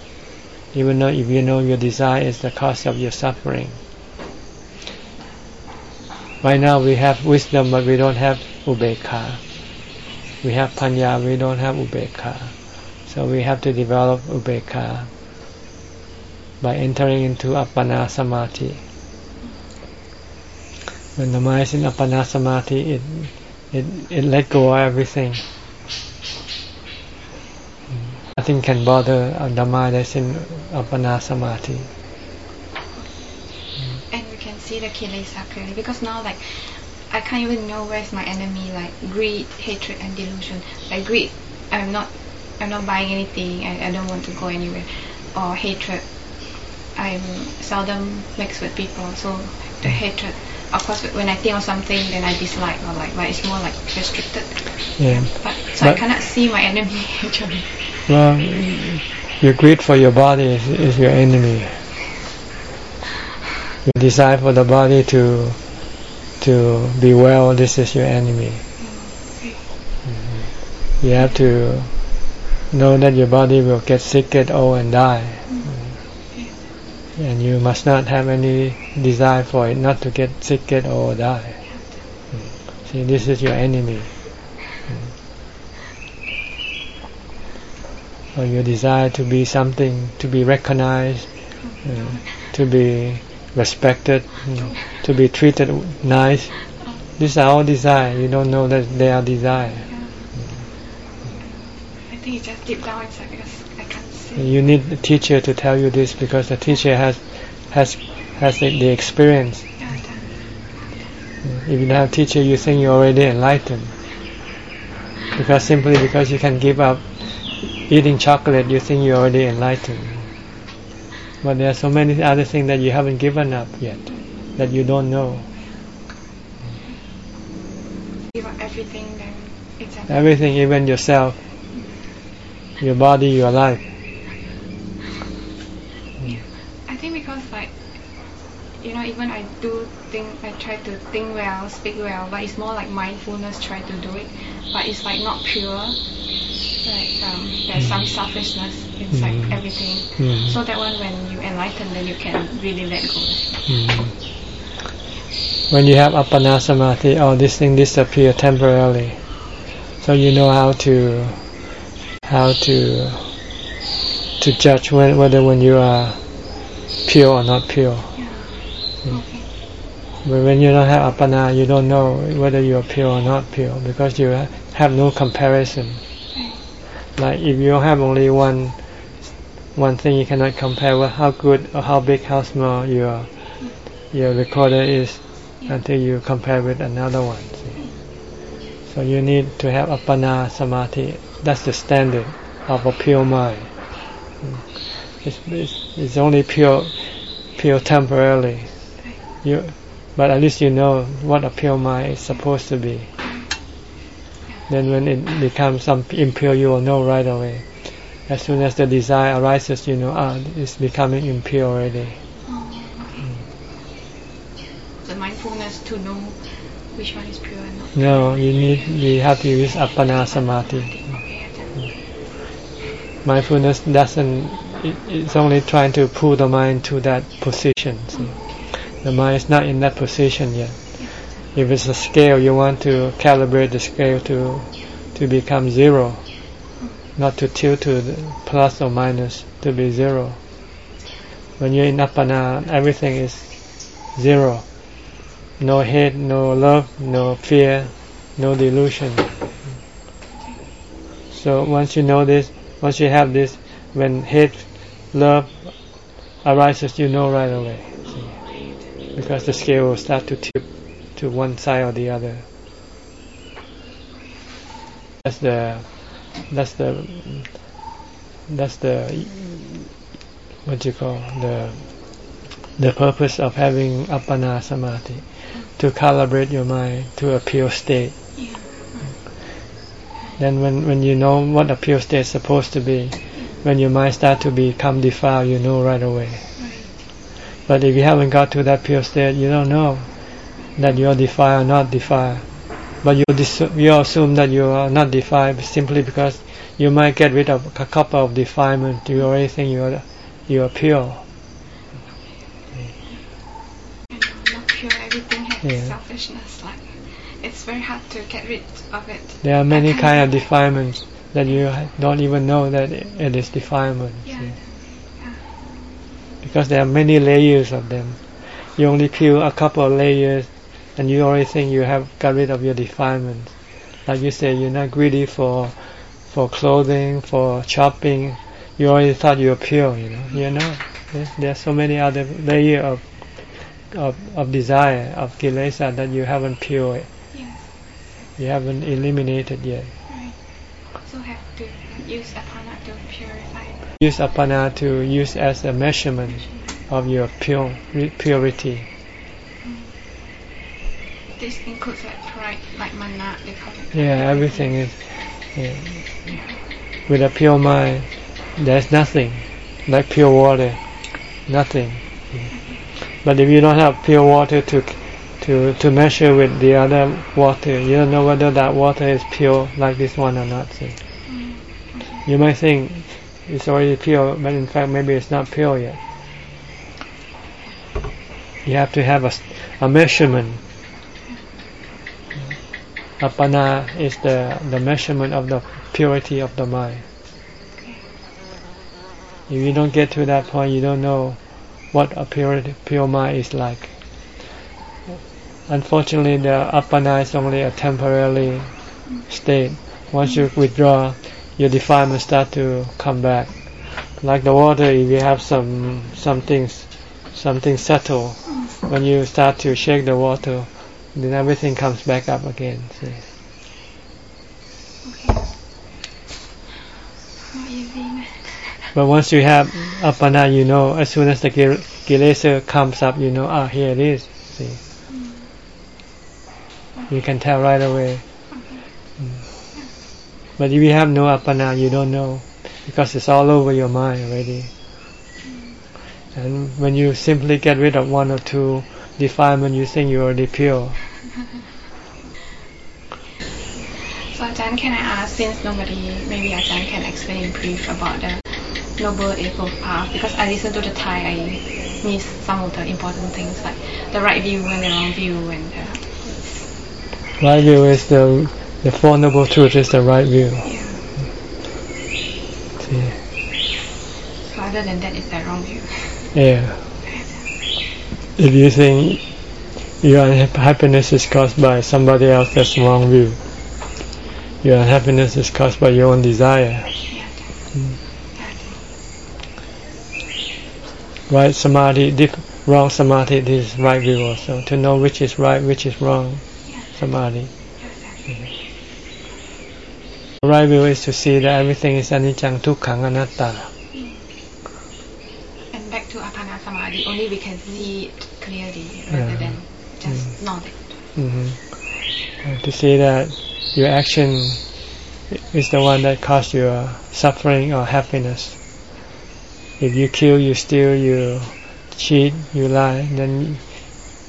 even though if you know your desire is the cause of your suffering. Right now we have wisdom, but we don't have ubeka. We have panya, we don't have ubeka. So we have to develop ubeka by entering into appana samadhi. When the mind is in samadhi, it it it let go of everything. Nothing can bother the mind that's in Appana Samadhi. And we can see the kilesa clearly because now like I can't even know where's my enemy like greed, hatred and delusion. Like greed, I'm not I'm not buying anything, I, I don't want to go anywhere. Or hatred, I'm seldom mixed with people, so the hmm. hatred of course when I think of something then I dislike or like but it's more like restricted. Yeah. But so but I cannot see my enemy [laughs] actually. Well, your greed for your body is, is your enemy. Your desire for the body to to be well, this is your enemy. Mm-hmm. You have to know that your body will get sick, get old, and die. Mm-hmm. And you must not have any desire for it not to get sick, get old, or die. Mm. See, this is your enemy. Mm. Or your desire to be something, to be recognized, uh, to be respected, to be treated nice. These are all desire. You don't know that they are desire. I think it's just deep down inside because I can't see. You need a teacher to tell you this because the teacher has has has the, the experience. If you don't have teacher, you think you're already enlightened. Because simply because you can give up eating chocolate, you think you're already enlightened. But there are so many other things that you haven't given up yet, that you don't know. everything, then Everything, even yourself, your body, your life. I think because like you know even I do think I try to think well, speak well, but it's more like mindfulness try to do it, but it's like not pure. Like um, there's some selfishness inside Mm. everything. Mm. So that one when you enlighten, then you can really let go. Mm. When you have appana samadhi, all these things disappear temporarily. So you know how to how to to judge when, whether when you are pure or not pure. Yeah. But when you don't have appana, you don't know whether you are pure or not pure because you have no comparison. Like if you have only one one thing, you cannot compare with how good or how big, how small your your recorder is until you compare with another one. See? So you need to have appana samadhi. That's the standard of a pure mind. It's, it's, it's only pure pure temporarily. You, but at least you know what a pure mind is supposed to be. Then when it becomes some impure, you will know right away. As soon as the desire arises, you know, ah, it's becoming impure already. The mindfulness to know which one is pure and not. No, you need, you have to use appana samadhi. Mindfulness doesn't, it, it's only trying to pull the mind to that position. See? The mind is not in that position yet. If it's a scale, you want to calibrate the scale to to become zero, not to tilt to the plus or minus, to be zero. When you're in appana, everything is zero. No hate, no love, no fear, no delusion. So once you know this, once you have this, when hate, love arises, you know right away. Because the scale will start to tip to one side or the other. That's the that's the that's the what you call the the purpose of having appana samadhi to calibrate your mind to a pure state. Yeah. Then when when you know what a pure state is supposed to be, when your mind start to become defiled, you know right away. But if you haven't got to that pure state, you don't know that you are defiled or not defiled. But you you assume that you are not defiled simply because you might get rid of a couple of defilement. You already think you are you are pure. Not pure, everything has Yeah. selfishness. Like it's very hard to get rid of it. There are many kind of defilements that you don't even know that it it is defilement. Yeah. Yeah. Because there are many layers of them. You only peel a couple of layers, and you already think you have got rid of your defilements. Like you say, you're not greedy for for clothing, for shopping. You already thought you were pure. You know, you're not. There, there are so many other layers of of of desire of kilesa that you haven't pure. Yes. You haven't eliminated yet. Right. So have to use apana to purify it. Use apana to use as a measurement of your pure purity. This includes like pride, like mana, they call it. Yeah, everything is. Yeah. With a pure mind, there's nothing like pure water, nothing. But if you don't have pure water to to to measure with the other water. You don't know whether that water is pure like this one or not. See? Mm, you might think it's already pure, but in fact maybe it's not pure yet. You have to have a, a measurement. Apana is the, the measurement of the purity of the mind. If you don't get to that point, you don't know what a pure, pure mind is like. Unfortunately, the apana is only a temporary state. Once you withdraw, your defilement start to come back. Like the water, if you have some something something settle, when you start to shake the water, then everything comes back up again. See? But once you have apana, you know, as soon as the kil- kilesa comes up, you know, ah, here it is. See, you can tell right away. But if you have no apana, you don't know because it's all over your mind already. And when you simply get rid of one or two defilement, you think you're already pure. So Ajahn, can I ask, since nobody, maybe Ajahn can explain brief about the Noble Eightfold Path, because I listen to the Thai, I miss some of the important things like the right view and the wrong view and the, Right view is the the Four Noble Truths is the right view. yeah. See. So other than that, it's the wrong view. Yeah. If you think your unhappiness is caused by somebody else, that's wrong view. Your unhappiness is caused by your own desire. Right samadhi, diff, wrong samadhi, this is right view also. To know which is right, which is wrong samadhi. Right view is to see that everything is anicca, dukkha, anatta. And back to Apana Samadhi, only we can see it clearly rather Yeah. than just know it. hmm To see that your action is the one that caused your suffering or happiness. If you kill, you steal, you cheat, you lie, then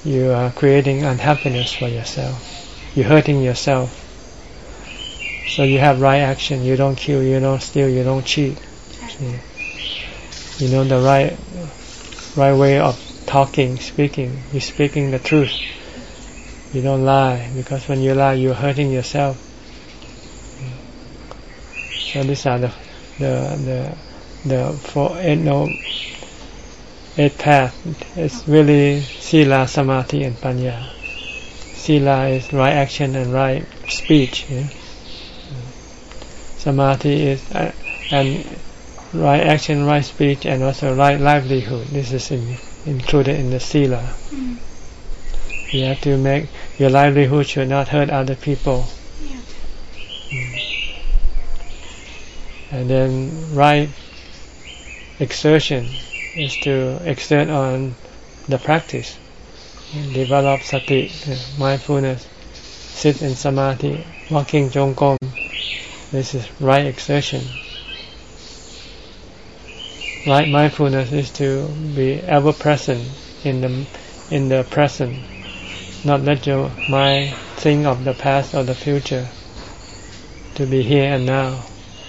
you are creating unhappiness for yourself. You're hurting yourself. So you have right action. You don't kill, you don't steal, you don't cheat. You know the right right way of talking, speaking. You're speaking the truth. You don't lie because when you lie, you're hurting yourself. So these are the the the the four eight no eight path. It's really sila, samadhi, and panya. Sila is right action and right speech. Yeah? Samadhi is uh, and right action, right speech, and also right livelihood. This is in, included in the sila. You have to make your livelihood should not hurt other people. Mm. And then right exertion is to exert on the practice. Develop sati, uh, mindfulness, sit in samadhi, walking jongkom. This is right exertion. Right mindfulness is to be ever present in the in the present, not let your mind think of the past or the future. To be here and now,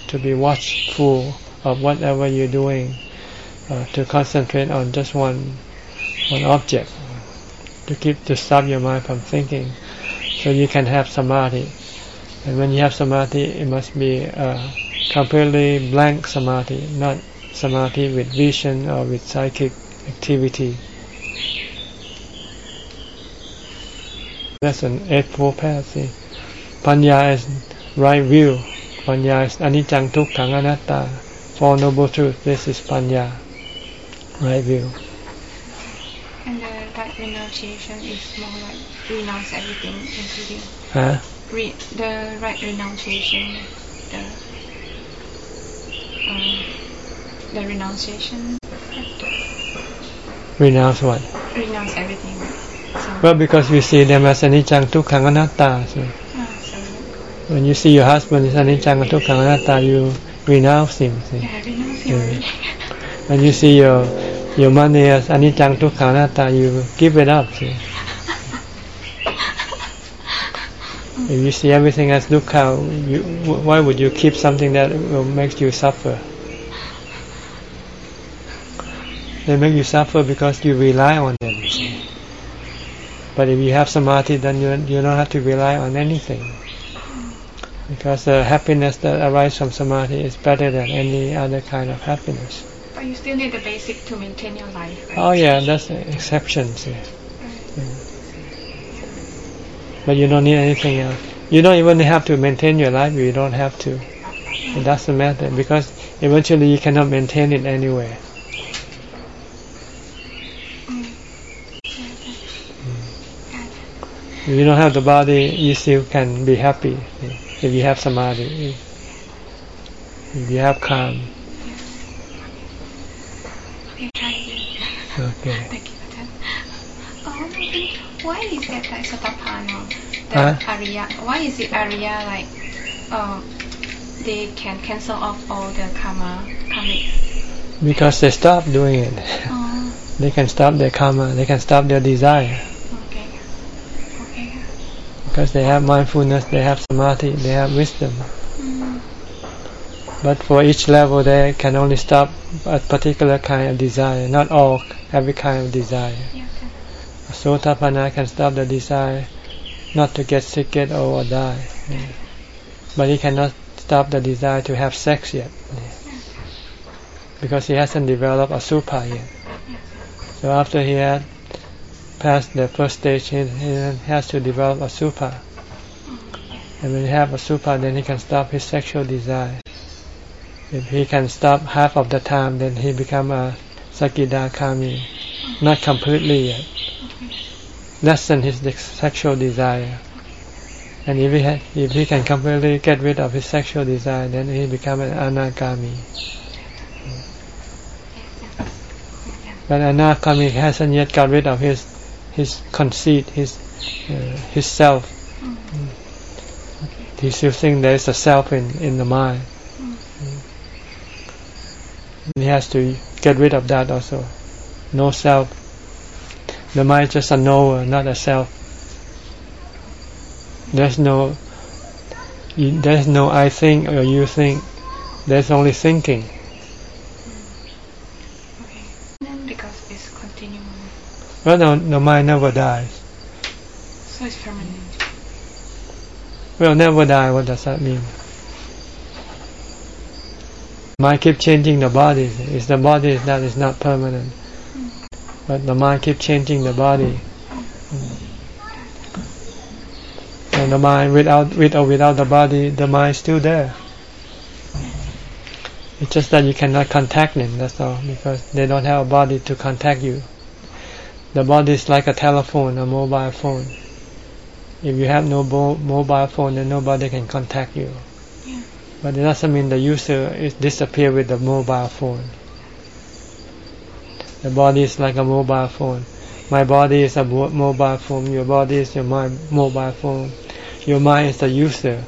to be watchful of whatever you're doing, uh, to concentrate on just one one object, to keep to stop your mind from thinking, so you can have samadhi. And when you have samadhi, it must be a completely blank samadhi, not samadhi with vision or with psychic activity. That's an eightfold path. See, panya is right view. Panya is anicca, dukkha, anatta. Four noble truths. This is panya, right view. And uh, the right renunciation is more like renounce everything, including Huh? Re- the right renunciation, the um, the renunciation, Renounce what? renounce everything. So, Well, because you see them as anicca, dukkha, anatta. So ah, so when you see your husband is anicca, dukkha, anatta, you renounce him. See? yeah, renounce already. When you see your your money as anicca, dukkha, anatta, you give it up. See? If you see everything as dukkha, you, why would you keep something that will make you suffer? They make you suffer because you rely on them. But if you have samadhi, then you you don't have to rely on anything. Because the happiness that arises from samadhi is better than any other kind of happiness. But you still need the basic to maintain your life, right? Oh yeah, that's an exception. See. But you don't need anything else. You don't even have to maintain your life. You don't have to. It doesn't matter because eventually you cannot maintain it anyway. Mm. If you don't have the body, you still can be happy if you have samadhi. If you have calm. Okay, thank you. Okay. Thank you, Ajahn. Um, why is that like Satapano, the Huh? Arya? Why is it Arya like, uh, they can cancel off all the karma, karmic? Because they stop doing it. Oh, [laughs] They can stop their karma. They can stop their desire. okay. Okay. Because they have mindfulness, they have samadhi, they have wisdom. Mm, But for each level, they can only stop a particular kind of desire, not all, every kind of desire. yeah, okay. A Sotapanna can stop the desire not to get sick, get old, or die. But he cannot stop the desire to have sex yet. Because he hasn't developed a supa yet. So after he had passed the first stage, he, he has to develop a supa. And when he have a supa, then he can stop his sexual desire. If he can stop half of the time, then he become a sakidakami. Not completely yet. Lessen his sexual desire. And if he, if he can completely get rid of his sexual desire, then he become an anagami. But anagami hasn't yet got rid of his his conceit, his uh, his self. He still thinks there is a self in, in the mind. He has to get rid of that also. No self. The mind is just a knower, not a self. There's no there's no I think or you think. There's only thinking. Okay. Then because it's continuum, Well, no, the mind never dies. so it's permanent. Well, never die. What does that mean? Mind keep changing the body. It's the body that is not permanent, but the mind keep changing the body. And the mind, without with or without the body, the mind is still there. It's just that you cannot contact them. That's all, because they don't have a body to contact you. The body is like a telephone, a mobile phone. If you have no mobile phone, then nobody can contact you. Yeah. But it doesn't mean the user is disappear with the mobile phone. The body is like a mobile phone. My body is a mobile phone. Your body is your mind mobile phone. Your mind is the user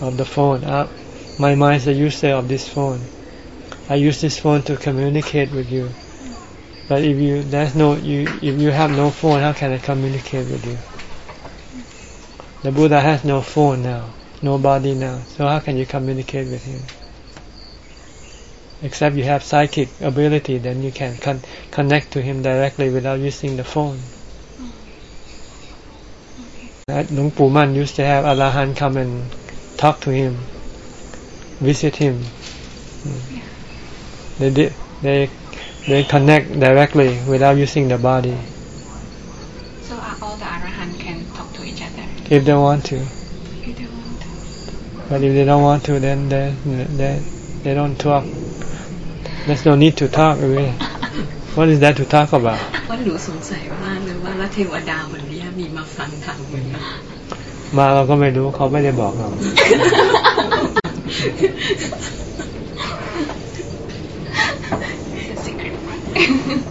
of the phone. Uh, my mind is the user of this phone. I use this phone to communicate with you. But if you there's no you if you have no phone, how can I communicate with you? The Buddha has no phone now, no body now. So how can you communicate with him? Except you have psychic ability, then you can con- connect to him directly without using the phone. Right? Luang Pu Man used to have Alahan come and talk to him, visit him. Mm. They did. They they connect directly without using the body So all the arahant can talk to each other if they want to. if they want to. But if they don't want to, then they they they don't talk. There's no need to talk really. What is there to talk about? ว่าหนูสงสัยมากเลยว่าแล้วเทวดาวันนี้มีมาฟังธรรมไหมมาเราก็ไม่รู้เขาไม่ได้บอกเรา It's a secret.